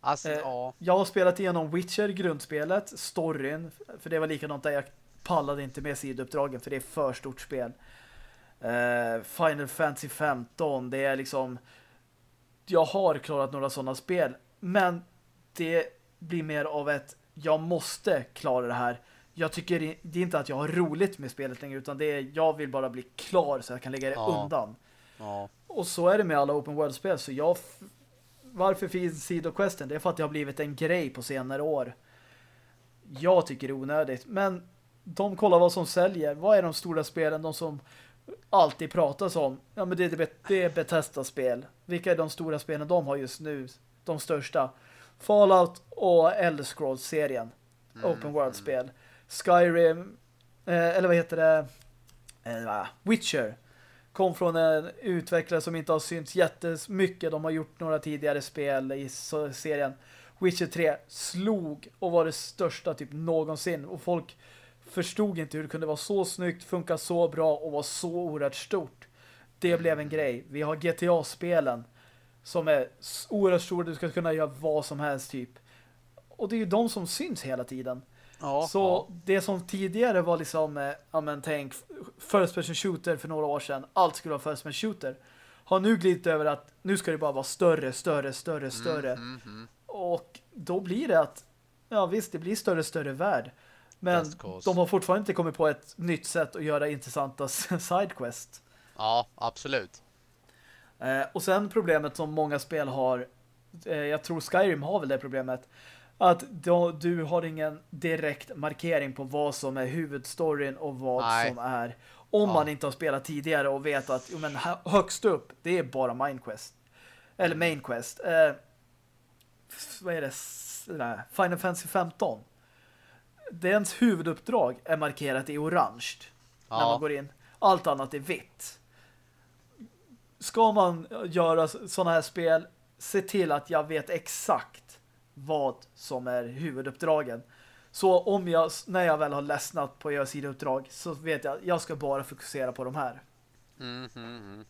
Alltså, Eh, ja. Jag har spelat igenom Witcher, grundspelet, storyn, för det var likadant där jag pallade inte med sidouppdragen för det är för stort spel. Eh, Final Fantasy 15, det är liksom jag har klarat några sådana spel, men det blir mer av ett jag måste klara det här. Jag tycker det är inte att jag har roligt med spelet längre utan det är jag vill bara bli klar så jag kan lägga det Ja. undan. ja. Och så är det med alla open world-spel. Så jag... Varför finns sidoquesten? Det är för att det har blivit en grej på senare år. Jag tycker det är onödigt. Men de kollar vad som säljer. Vad är de stora spelen? De som alltid pratas om. Ja, men det är, det är Bethesda-spel. Vilka är de stora spelen de har just nu? De största. Fallout och Elder Scrolls-serien. open world-spel. Skyrim, eh, eller vad heter det? Eh, Witcher kom från en utvecklare som inte har synts jättemycket. De har gjort några tidigare spel i serien. Witcher 3 slog och var det största typ någonsin. Och folk förstod inte hur det kunde vara så snyggt, funka så bra och vara så oerhört stort. Det blev en grej. Vi har GTA-spelen som är oerhört stora. Du ska kunna göra vad som helst typ. Och det är ju de som syns hela tiden. Ja, så ja. det som tidigare var liksom, eh, ja men tänk, first person shooter för några år sedan, allt skulle vara first person shooter, har nu glidit över att nu ska det bara vara större, större, större, större. Mm, mm, mm. Och då blir det att, ja visst, det blir större, större värld. Men de har fortfarande inte kommit på ett nytt sätt att göra intressanta sidequest. Ja, absolut. Eh, och sen problemet som många spel har, eh, jag tror Skyrim har väl det problemet, att då, du har ingen direkt markering på vad som är huvudstoryn och vad Nej. som är om Ja. man inte har spelat tidigare och vet att jo, men, hö- högst upp, det är bara Mindquest. Eller Main Quest. Eh, vad är det? Nej, Final Fantasy 15. Dens huvuduppdrag är markerat i orange när Ja. man går in. Allt annat är vitt. Ska man göra sådana här spel, se till att jag vet exakt vad som är huvuduppdragen. Så om jag, när jag väl har ledsnat på att göra sidouppdrag så vet jag, jag ska bara fokusera på de här. Mm, mm, mm.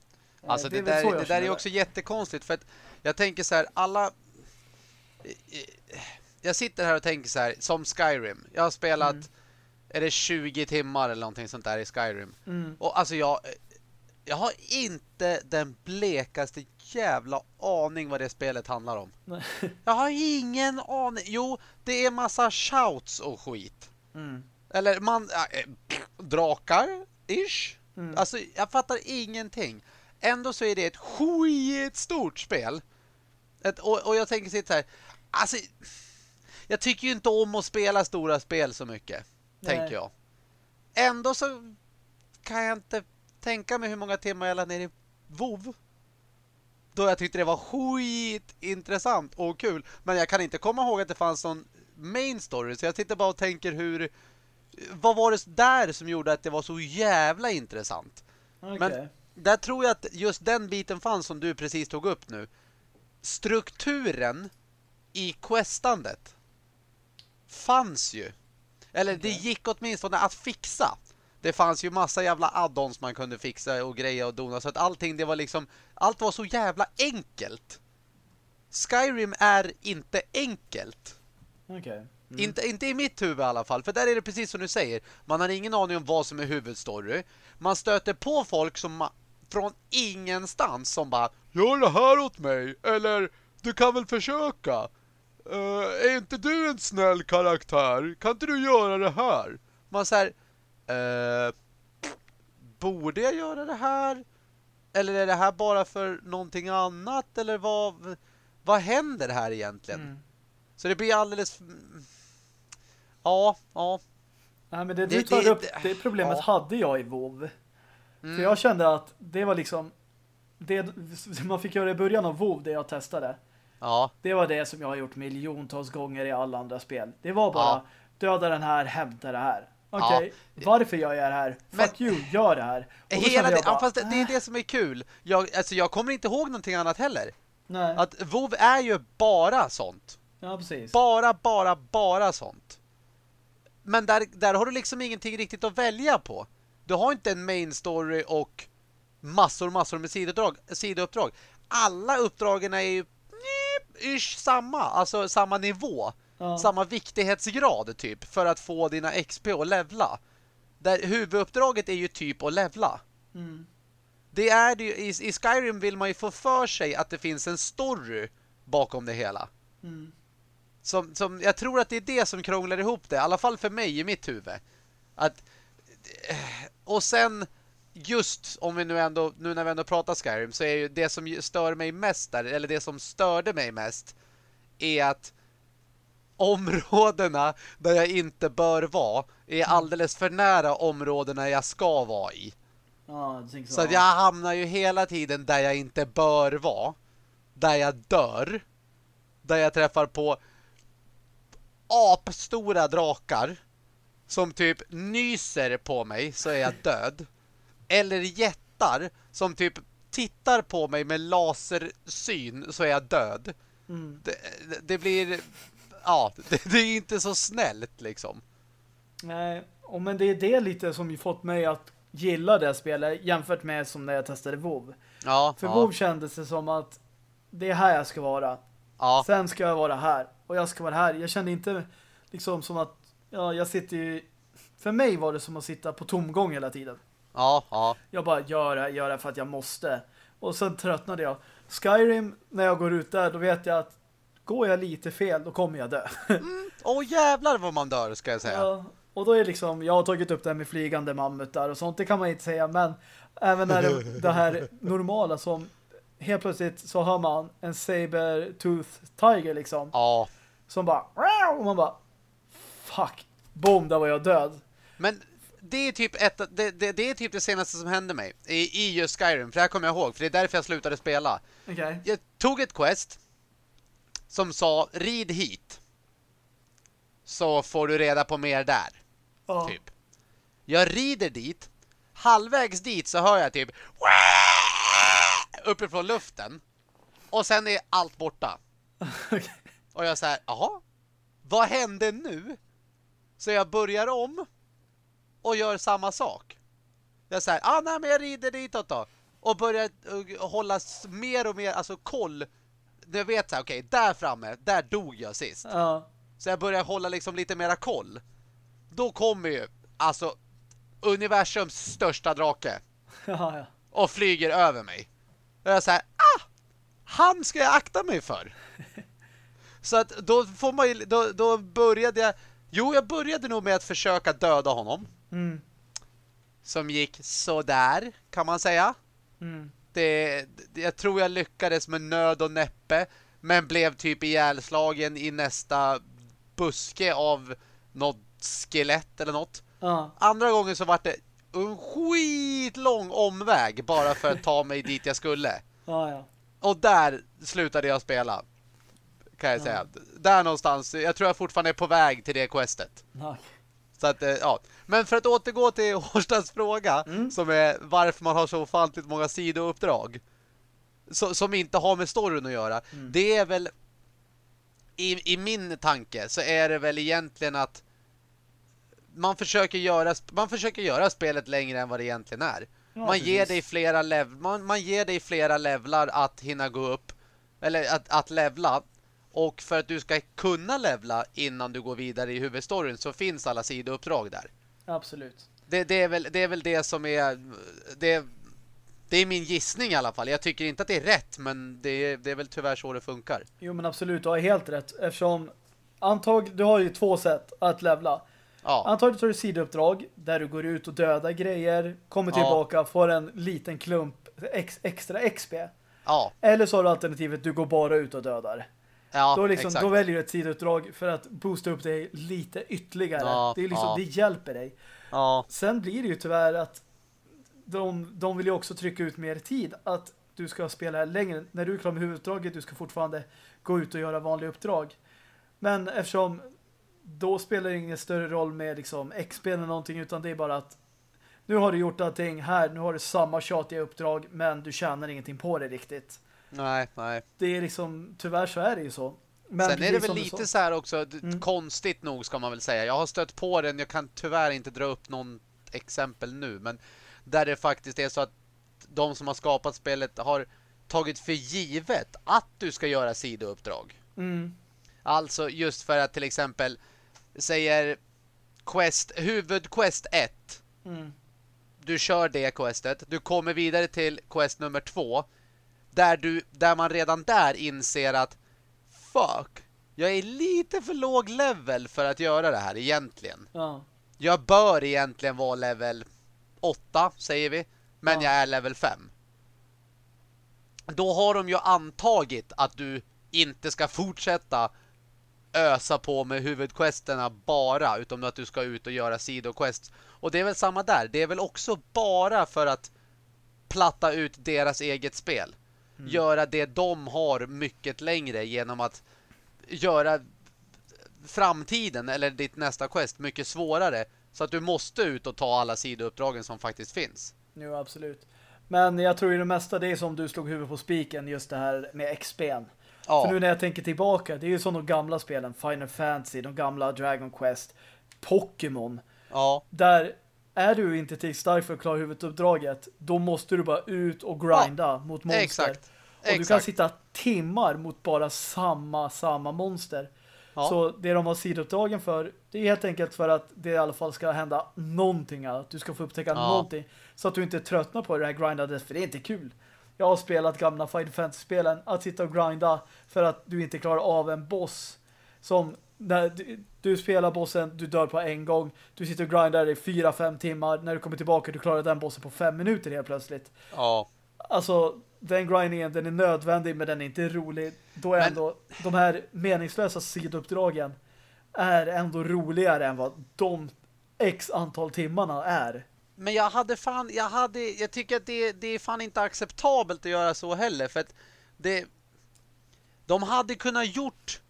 Alltså det det, där, det där är också jättekonstigt för att jag tänker så här, alla jag sitter här och tänker så här, som Skyrim. Jag har spelat Mm. är det 20 timmar eller någonting sånt där i Skyrim. Mm. Och alltså jag jag har inte den blekaste jävla aning vad det spelet handlar om. Nej. Jag har ingen aning. Jo, det är massa shouts och skit. Mm. Eller man äh, drakar ish. Mm. Alltså jag fattar ingenting. Ändå så är det ett skitstort spel. Ett, och, och jag tänker sitta här. Alltså jag tycker ju inte om att spela stora spel så mycket. Nej. Tänker jag. Ändå så kan jag inte tänka mig hur många timmar jag la ner i WoW. Då jag tyckte det var skitintressant och kul. Men jag kan inte komma ihåg att det fanns någon main story. Så jag sitter bara och tänker hur... Vad var det där som gjorde att det var så jävla intressant? Okej. Men där tror jag att just den biten fanns som du precis tog upp nu. Strukturen i questandet fanns ju. Eller det Okej. gick åtminstone att fixa. Det fanns ju massa jävla addons man kunde fixa och greja och dona. Så att allting det var liksom... Allt var så jävla enkelt. Skyrim är inte enkelt. Okej. Mm. Inte, inte i mitt huvud i alla fall. För där är det precis som du säger. Man har ingen aning om vad som är huvudstory. Man stöter på folk som från ingenstans som bara Gör det här åt mig. Eller du kan väl försöka. Eh, är inte du en snäll karaktär? Kan inte du göra det här? Man säger uh, Borde jag göra det här? Eller är det här bara för någonting annat? Eller vad, vad händer här egentligen? Mm. Så det blir alldeles... Ja, ja. Nej, men det du tar det- upp, det problemet ja. hade jag i WoW. Mm. För jag kände att det var liksom det man fick göra i början av WoW, det jag testade. Ja, Det var det som jag har gjort miljontals gånger i alla andra spel. Det var bara Ja. döda den här, hämta det här. Okej, varför gör jag det här? Men- Fuck you, gör det här. Hela det, bara, ja, fast det, det är "Äh, det som är kul. Jag, alltså, jag kommer inte ihåg någonting annat heller. Nej, Att WoW är ju bara sånt. ja precis. Bara, bara, bara sånt. Men där, där har du liksom ingenting riktigt att välja på. Du har inte en main story och massor, massor med sidouppdrag. sidouppdrag. Alla uppdragen är ju ish samma, alltså samma nivå. Ja. samma viktighetsgrad typ för att få dina XP och levla. Där huvuduppdraget är ju typ att levla. Mm. Det är det ju, i, i Skyrim vill man ju få för sig att det finns en story bakom det hela. Mm. Som, som, jag tror att det är det som krånglar ihop det, i alla fall för mig i mitt huvud. Att, eh, och sen just om vi nu ändå nu när vi ändå pratar Skyrim så är ju det som stör mig mest där, eller det som störde mig mest är att områdena där jag inte bör vara är alldeles för nära områdena jag ska vara i. Tänker så. Så att jag hamnar ju hela tiden där jag inte bör vara. Där jag dör. Där jag träffar på apstora drakar som typ nyser på mig så är jag död. Eller jättar som typ tittar på mig med lasersyn så är jag död. Mm. Det, det blir... Ja, det, det är inte så snällt liksom. Nej, och men det är det lite som ju fått mig att gilla det spelet jämfört med som när jag testade WoW. Ja, För ja, WoW kändes det som att det är här jag ska vara. ja, Sen ska jag vara här. Och jag ska vara här. Jag kände inte liksom som att ja, jag sitter ju... För mig var det som att sitta på tomgång hela tiden. ja, ja. Jag bara gör det, gör det för att jag måste. Och sen tröttnade jag. Skyrim, när jag går ut där, då vet jag att går jag lite fel, då kommer jag dö. Åh jävlar vad man dör ska jag säga. Ja, och då är liksom, jag har tagit upp det här med flygande mammutar och sånt, det kan man inte säga, men även när det, det här normala som helt plötsligt så har man en saber tooth tiger liksom, Ja, som bara, och man bara, fuck, boom, där var jag död. men det är typ ett, det, det, det är typ det senaste som hände mig i, i just Skyrim, för det här kommer jag ihåg, för det är därför jag slutade spela. Okej. Jag tog ett quest som sa rid hit. Så får du reda på mer där. Ja. Typ. Jag rider dit. Halvvägs dit så hör jag typ uppifrån luften. Och sen är allt borta. Okej. Och jag säger, jaha, vad hände nu? Så jag börjar om och gör samma sak. Jag säger, ah nej men jag rider ditåt då. Och börjar uh, hålla mer och mer, alltså koll. Jag vet så här, okej, där framme, där dog jag sist. Ja. Så jag börjar hålla liksom lite mera koll. Då kommer ju, alltså, universums största drake Ja, ja. och flyger över mig. Och jag säger, ah! Han ska jag akta mig för. Så att då får man ju, då, då började jag, jo jag började nog med att försöka döda honom. Mm. Som gick så där kan man säga. Mm. Det, det- jag tror jag lyckades med nöd och näppe. Men blev typ ihjälslagen i nästa buske av något skelett eller något. Ja. Andra gången så var det en skitlång omväg bara för att ta mig dit jag skulle. Ja, ja. Och där slutade jag spela. Kan jag säga. Där någonstans. Jag tror jag fortfarande är på väg till det questet. Så att, eh, ja. Men för att återgå till Hårstads fråga som är varför man har så ofantligt många sidouppdrag så, som inte har med storyn att göra. Det är väl i, i min tanke så är det väl egentligen att man försöker göra man försöker göra spelet längre än vad det egentligen är. Ja, man ger dig flera lev man, man ger dig flera levlar att hinna gå upp eller att, att levla och för att du ska kunna levla innan du går vidare i huvudstoryn så finns alla sidouppdrag där. Absolut. Det, det, är väl, det är väl det som är det, det är min gissning i alla fall. Jag tycker inte att det är rätt men det, är- det är väl tyvärr så det funkar. Jo, men absolut, du har helt rätt. Eftersom antag, du har ju två sätt att levla. Ja, Antagligen tar du sidouppdrag där du går ut och dödar grejer, kommer Ja. tillbaka, får en liten klump ex, extra XP. ja, Eller så har du alternativet du går bara ut och dödar. Ja då, liksom, exakt. då väljer du ett sidouppdrag för att boosta upp dig lite ytterligare. Ja, det, är liksom, ja. det hjälper dig. Ja, Sen blir det ju tyvärr att de, de vill ju också trycka ut mer tid. Att du ska spela längre. När du är klar med huvuduppdraget, du ska fortfarande gå ut och göra vanliga uppdrag. Men eftersom då spelar det ingen större roll med liksom XP eller någonting utan det är bara att nu har du gjort allting här, nu har du samma tjatiga uppdrag men du tjänar ingenting på det riktigt. Nej, nej. Det är liksom, tyvärr så är det ju så. Men Sen är det väl lite så här också Mm. konstigt nog ska man väl säga. Jag har stött på den, jag kan tyvärr inte dra upp någon exempel nu, men där det faktiskt är så att de som har skapat spelet har tagit för givet att du ska göra sidouppdrag. Mm, Alltså just för att till exempel säger quest, huvudquest 1 mm, du kör det questet, du kommer vidare till quest nummer två där du där man redan där inser att fuck, jag är lite för låg level för att göra det här egentligen. ja. Jag bör egentligen vara level 8 säger vi, men Ja. jag är level 5. Då har de ju antagit att du inte ska fortsätta ösa på med huvudquesterna bara utan att du ska ut och göra sidoquests. Och det är väl samma där. Det är väl också bara för att platta ut deras eget spel. Göra det de har mycket längre genom att göra framtiden eller ditt nästa quest mycket svårare. Så att du måste ut och ta alla sidouppdragen som faktiskt finns. Jo, absolut. Men jag tror ju det mesta det är som du slog huvudet på spiken just det här med XP'n. Ja. För nu när jag tänker tillbaka, det är ju som de gamla spelen, Final Fantasy, de gamla Dragon Quest, Pokémon. Ja. Där är du inte tillräckligt stark för att klara huvuduppdraget, då måste du bara ut och grinda Ja, mot monster. Exakt. Och du kan Exakt. sitta timmar mot bara samma, samma monster. Ja. Så det de har sidouppdragen för, det är helt enkelt för att det i alla fall ska hända någonting. Att du ska få upptäcka Ja. någonting. Så att du inte tröttnar på det här grindandet, för det är inte kul. Jag har spelat gamla Final Fantasy-spelen att sitta och grinda för att du inte klarar av en boss. Som när du, du spelar bossen, du dör på en gång. Du sitter och grindar i fyra, fem timmar. När du kommer tillbaka, du klarar den bossen på fem minuter helt plötsligt. Ja. Alltså, den grindingen, den är nödvändig men den är inte rolig. Då är Men- ändå de här meningslösa sidouppdragen är ändå roligare än vad de x antal timmarna är. Men jag hade fan, jag hade, jag tycker att det, det är fan inte acceptabelt att göra så heller. För att det, de hade kunnat gjort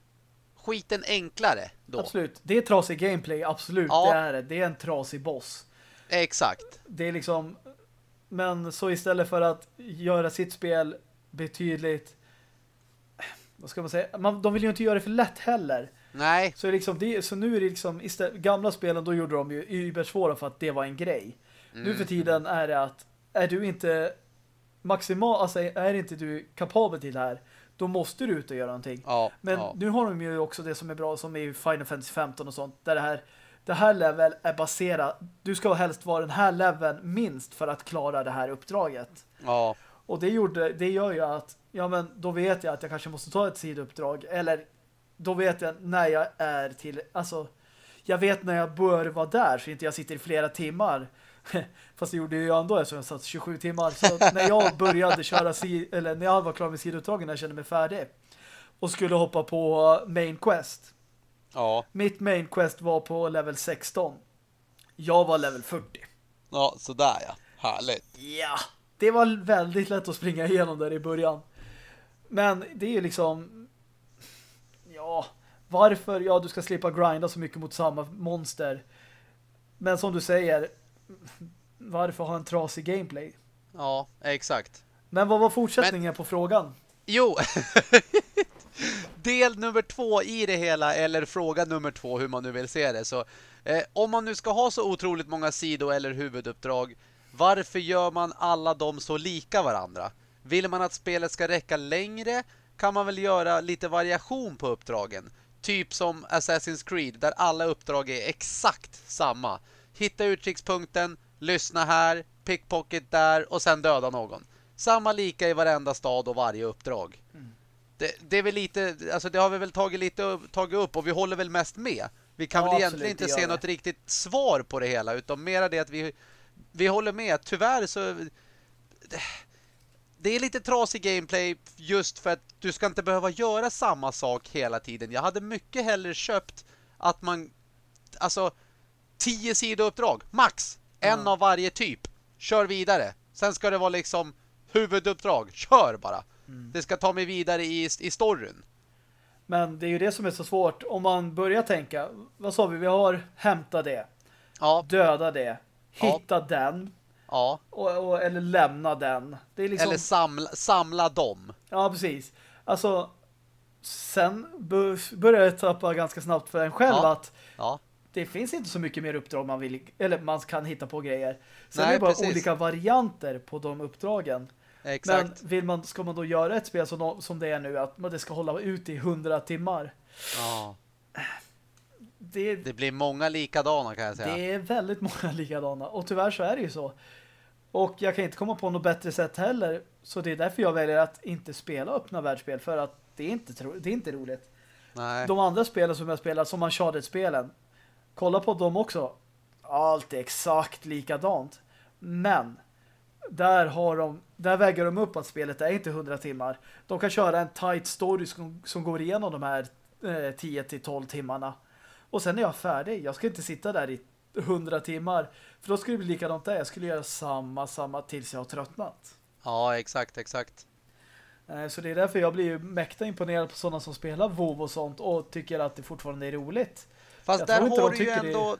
skiten enklare då. Absolut. Det är trasig gameplay, absolut. Ja. Det är det. Det är en trasig boss. Exakt. Det är liksom men så istället för att göra sitt spel betydligt vad ska man säga? Man, de vill ju inte göra det för lätt heller. Nej, Så, liksom, det, så nu är det liksom istället, gamla spelen då gjorde de ju übersvåra för att det var en grej. Nu Mm. för tiden är det att är du inte maximal, alltså är inte du kapabel till det här, då måste du ut och göra någonting. ja, Men ja. nu har de ju också det som är bra som i Final Fantasy 15 och sånt, där det här det här level är baserat, du ska helst vara den här leveln minst för att klara det här uppdraget. ja. Och det, gjorde, det gör ju att ja men då vet jag att jag kanske måste ta ett sidouppdrag eller då vet jag när jag är till alltså jag vet när jag bör vara där så inte jag sitter i flera timmar. Fast det gjorde jag ändå eftersom jag satt 27 timmar. Så när jag började köra eller när jag var klar med sidouppdragen när jag kände mig färdig och skulle hoppa på main quest. ja. Mitt main quest var på level 16. Jag var level 40. Ja, sådär ja. Härligt. Ja, det var väldigt lätt att springa igenom där i början. Men det är ju liksom ja, varför? Ja, du ska slippa grinda så mycket mot samma monster. Men som du säger varför ha en trasig gameplay? Ja, exakt. Men vad var fortsättningen på frågan? Jo, del nummer två i det hela, eller fråga nummer två, hur man nu vill se det. Så, eh, om man nu ska ha så otroligt många sidor eller huvuduppdrag, varför gör man alla dem så lika varandra? Vill man att spelet ska räcka längre kan man väl göra lite variation på uppdragen. Typ som Assassin's Creed, där alla uppdrag är exakt samma. Hitta utkikspunkten, lyssna här, pickpocket där och sen döda någon. Samma lika i varenda stad och varje uppdrag. Det, det är väl lite, alltså det har vi väl tagit lite tagit upp och vi håller väl mest med. Vi kan Ja, väl egentligen inte det se vi. något riktigt svar på det hela utan mera det att vi vi håller med. Tyvärr så det är lite trasig gameplay just för att du ska inte behöva göra samma sak hela tiden. Jag hade mycket hellre köpt att man alltså 10 sidouppdrag, max. En av varje typ. Kör vidare. Sen ska det vara liksom huvuduppdrag. Kör bara. Det ska ta mig vidare i, i storyn. Men det är ju det som är så svårt. Om man börjar tänka, vad sa vi? Vi har hämta det, Ja, döda det, Ja. hitta den ja. och, och, eller lämna den. Liksom... Eller samla, samla dem. Ja, precis. Alltså, sen börjar jag tappa ganska snabbt för en själv Ja. att Ja, det finns inte så mycket mer uppdrag man vill, eller man kan hitta på grejer. Sen Nej, är det bara precis. olika varianter på de uppdragen. exakt. Men vill man, ska man då göra ett spel som, som det är nu, att man det ska hålla ut i 100 timmar, Ja. det, Det blir många likadana kan jag säga. det är väldigt många likadana. Och tyvärr så är det ju så. Och jag kan inte komma på något bättre sätt heller. Så det är därför jag väljer att inte spela öppna världsspel. För att det är inte, det är inte roligt. Nej. De andra spelen som jag spelar, som Uncharted-spelen, kolla på dem också. Allt är exakt likadant. Men där har de där väger de upp att spelet är inte 100 timmar. De kan köra en tight story som, som går igenom de här eh, 10-12 timmarna. Och sen är jag färdig. Jag ska inte sitta där i 100 timmar. För då skulle det bli likadant där. Jag skulle göra samma, samma tills jag har tröttnat. Ja, exakt, exakt. Eh, Så det är därför jag blir ju mäkta imponerad på sådana som spelar WoW och sånt och tycker att det fortfarande är roligt. Fast där har du ju det- ändå...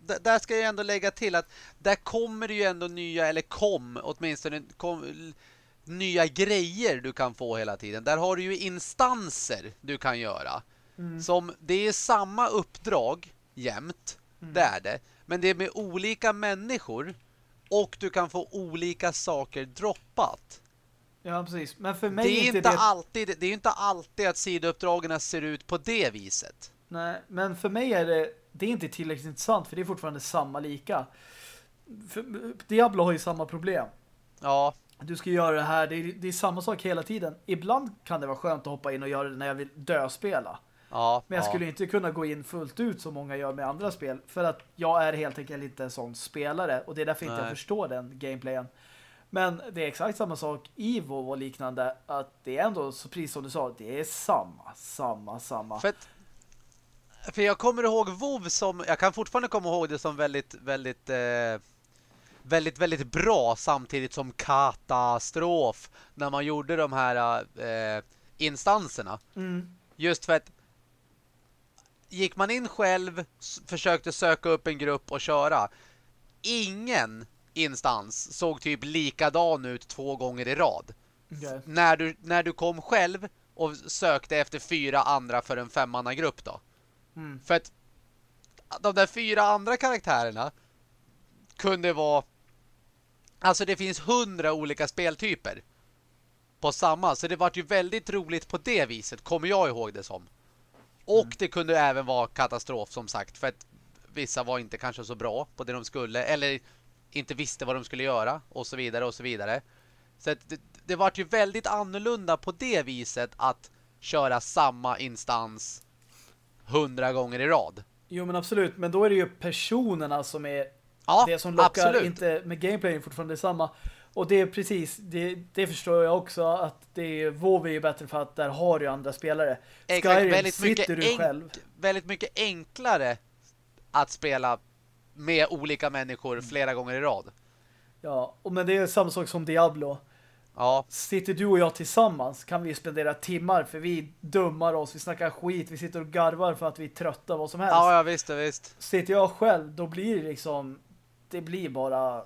d- Där ska jag ändå lägga till att där kommer det ju ändå nya, eller kom åtminstone, kom, nya grejer du kan få hela tiden. Där har du ju instanser du kan göra. Mm. Som, det är samma uppdrag jämt, Mm. det är det. Men det är med olika människor och du kan få olika saker droppat. Ja, precis. Men för mig Det är, inte inte det... alltid, det är inte alltid att sidouppdragen ser ut på det viset. Nej, men för mig är det det är inte tillräckligt intressant för det är fortfarande samma lika. För, Diablo har ju samma problem. Ja, Du ska göra det här, det är, det är samma sak hela tiden. Ibland kan det vara skönt att hoppa in och göra det när jag vill döspela. ja. Men jag ja. skulle inte kunna gå in fullt ut som många gör med andra spel. För att jag är helt enkelt inte en sån spelare. Och det är därför inte jag Nej. förstår den gameplayen. Men det är exakt samma sak i WoW och liknande. Att det är ändå, så precis som du sa, det är samma, samma, samma. För, att, för jag kommer ihåg WoW som, jag kan fortfarande komma ihåg det som väldigt, väldigt, eh, väldigt, väldigt bra samtidigt som katastrof när man gjorde de här eh, instanserna. Mm. Just för att gick man in själv, försökte söka upp en grupp och köra. Ingen instans såg typ likadan ut två gånger i rad. Okej. När du, när du kom själv och sökte efter fyra andra för en femmannagrupp då. Mm. För att de där fyra andra karaktärerna kunde vara... Alltså det finns hundra olika speltyper på samma. Så det var ju väldigt roligt på det viset, kommer jag ihåg det som. Och Mm. det kunde även vara katastrof som sagt. För att vissa var inte kanske så bra på det de skulle. Eller inte visste vad de skulle göra. Och så vidare och så vidare. Så det, det var ju väldigt annorlunda på det viset att köra samma instans hundra gånger i rad. Jo men absolut, men då är det ju personerna som är Ja, det som lockar, absolut. inte med gameplayen fortfarande detsamma. Och det är precis, det, det förstår jag också att det är, WoW är ju bättre för att där har du andra spelare. Exakt, Skyrim väldigt sitter du själv. väldigt mycket enklare att spela med olika människor flera gånger i rad. Ja, och men det är samma sak som Diablo. Ja, Sitter du och jag tillsammans kan vi spendera timmar för vi dummar oss, vi snackar skit, vi sitter och garvar för att vi är trötta, vad som helst. ja, ja visst, ja, visst. Sitter jag själv, då blir det liksom det blir bara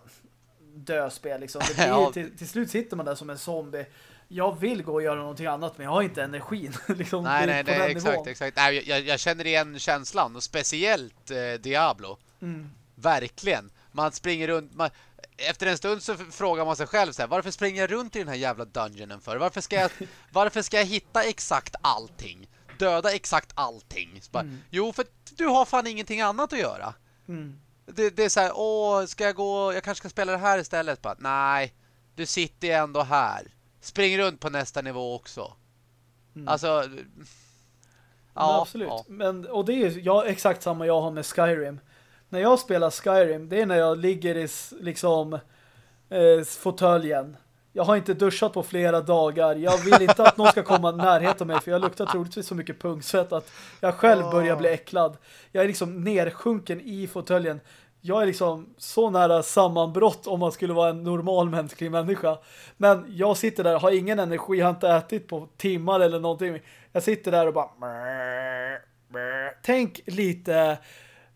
döspel liksom. Det blir, Ja. till, till slut sitter man där som en zombie. Jag vill gå och göra någonting annat men jag har inte energin. liksom, Nej, nej, nej, exakt, nivån. exakt. Nej, jag, jag känner igen känslan och speciellt eh, Diablo. Mm. Verkligen. Man springer runt man, efter en stund så frågar man sig själv så här, varför springer jag runt i den här jävla dungeonen för? Varför ska jag varför ska jag hitta exakt allting? Döda exakt allting? Så bara, Mm. Jo, för du har fan ingenting annat att göra. Mm. Det, det är så här, åh, ska jag gå, jag kanske ska spela det här istället. Bara, nej, du sitter ju ändå här. Spring runt på nästa nivå också. Mm. Alltså, Men ja, absolut. ja. Men, och det är ja, exakt samma jag har med Skyrim. När jag spelar Skyrim, det är när jag ligger i liksom eh, fåtöljen. Jag har inte duschat på flera dagar. Jag vill inte att någon ska komma i närheten av mig för jag luktar troligtvis så mycket pungsvett att jag själv börjar bli äcklad. Jag är liksom nersjunken i fåtöljen. Jag är liksom så nära sammanbrott om man skulle vara en normal mänsklig människa. Men jag sitter där har ingen energi, har inte ätit på timmar eller någonting. Jag sitter där och bara... Tänk lite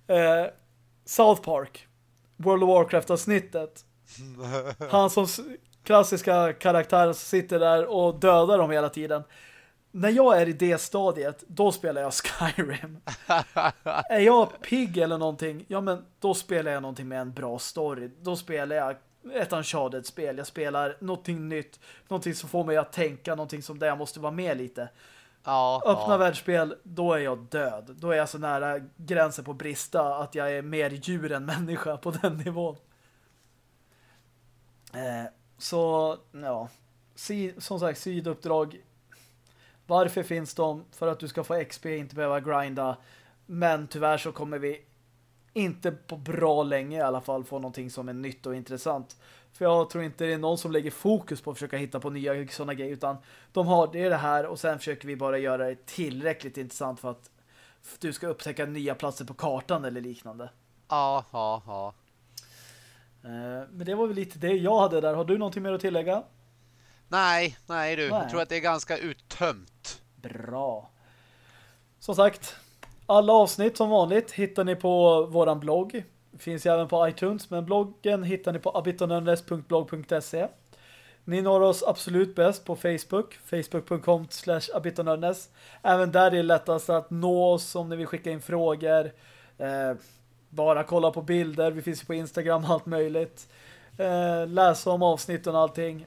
eh, South Park. World of Warcraft-avsnittet. Han som klassiska karaktären som sitter där och dödar dem hela tiden. När jag är i det stadiet, då spelar jag Skyrim. är jag pigg eller någonting, ja men då spelar jag någonting med en bra story. Då spelar jag ett Uncharted-spel. Jag spelar någonting nytt. Någonting som får mig att tänka. Någonting som där jag måste vara med lite ja, Öppna ja. världsspel, då är jag död. Då är jag så nära gränsen på brista att jag är mer djur än människa på den nivån. Eh, så, ja. Si, som sagt, siduppdrag. Varför finns de? För att du ska få XP, inte behöva grinda. Men tyvärr så kommer vi inte på bra länge i alla fall få någonting som är nytt och intressant. För jag tror inte det är någon som lägger fokus på att försöka hitta på nya sådana grejer utan de har det, det här och sen försöker vi bara göra det tillräckligt intressant för att du ska upptäcka nya platser på kartan eller liknande. ja, ja, ja. Eh, Men det var väl lite det jag hade där. Har du någonting mer att tillägga? Nej, nej du. Nej. Jag tror att det är ganska uttömt. Bra. Som sagt, alla avsnitt som vanligt hittar ni på våran blogg. Finns ju även på iTunes, men bloggen hittar ni på abitonörnes.blogg.se. Ni når oss absolut bäst på Facebook, facebook.com slash abitonörnes. Även där är det lättast att nå oss om ni vill skicka in frågor. Eh, bara kolla på bilder, vi finns ju på Instagram, allt möjligt. Eh, läsa om avsnitten och allting.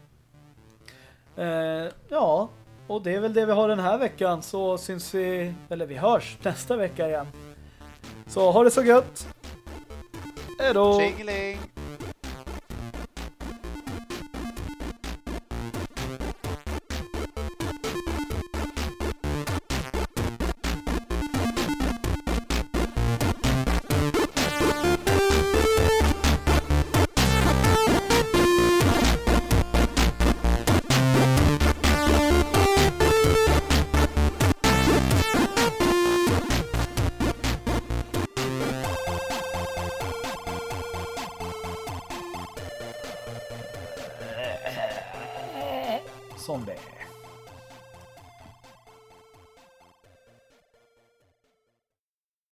Eh, ja, och det är väl det vi har den här veckan. Så syns vi, eller vi hörs nästa vecka igen. Så ha det så gött. Hej då!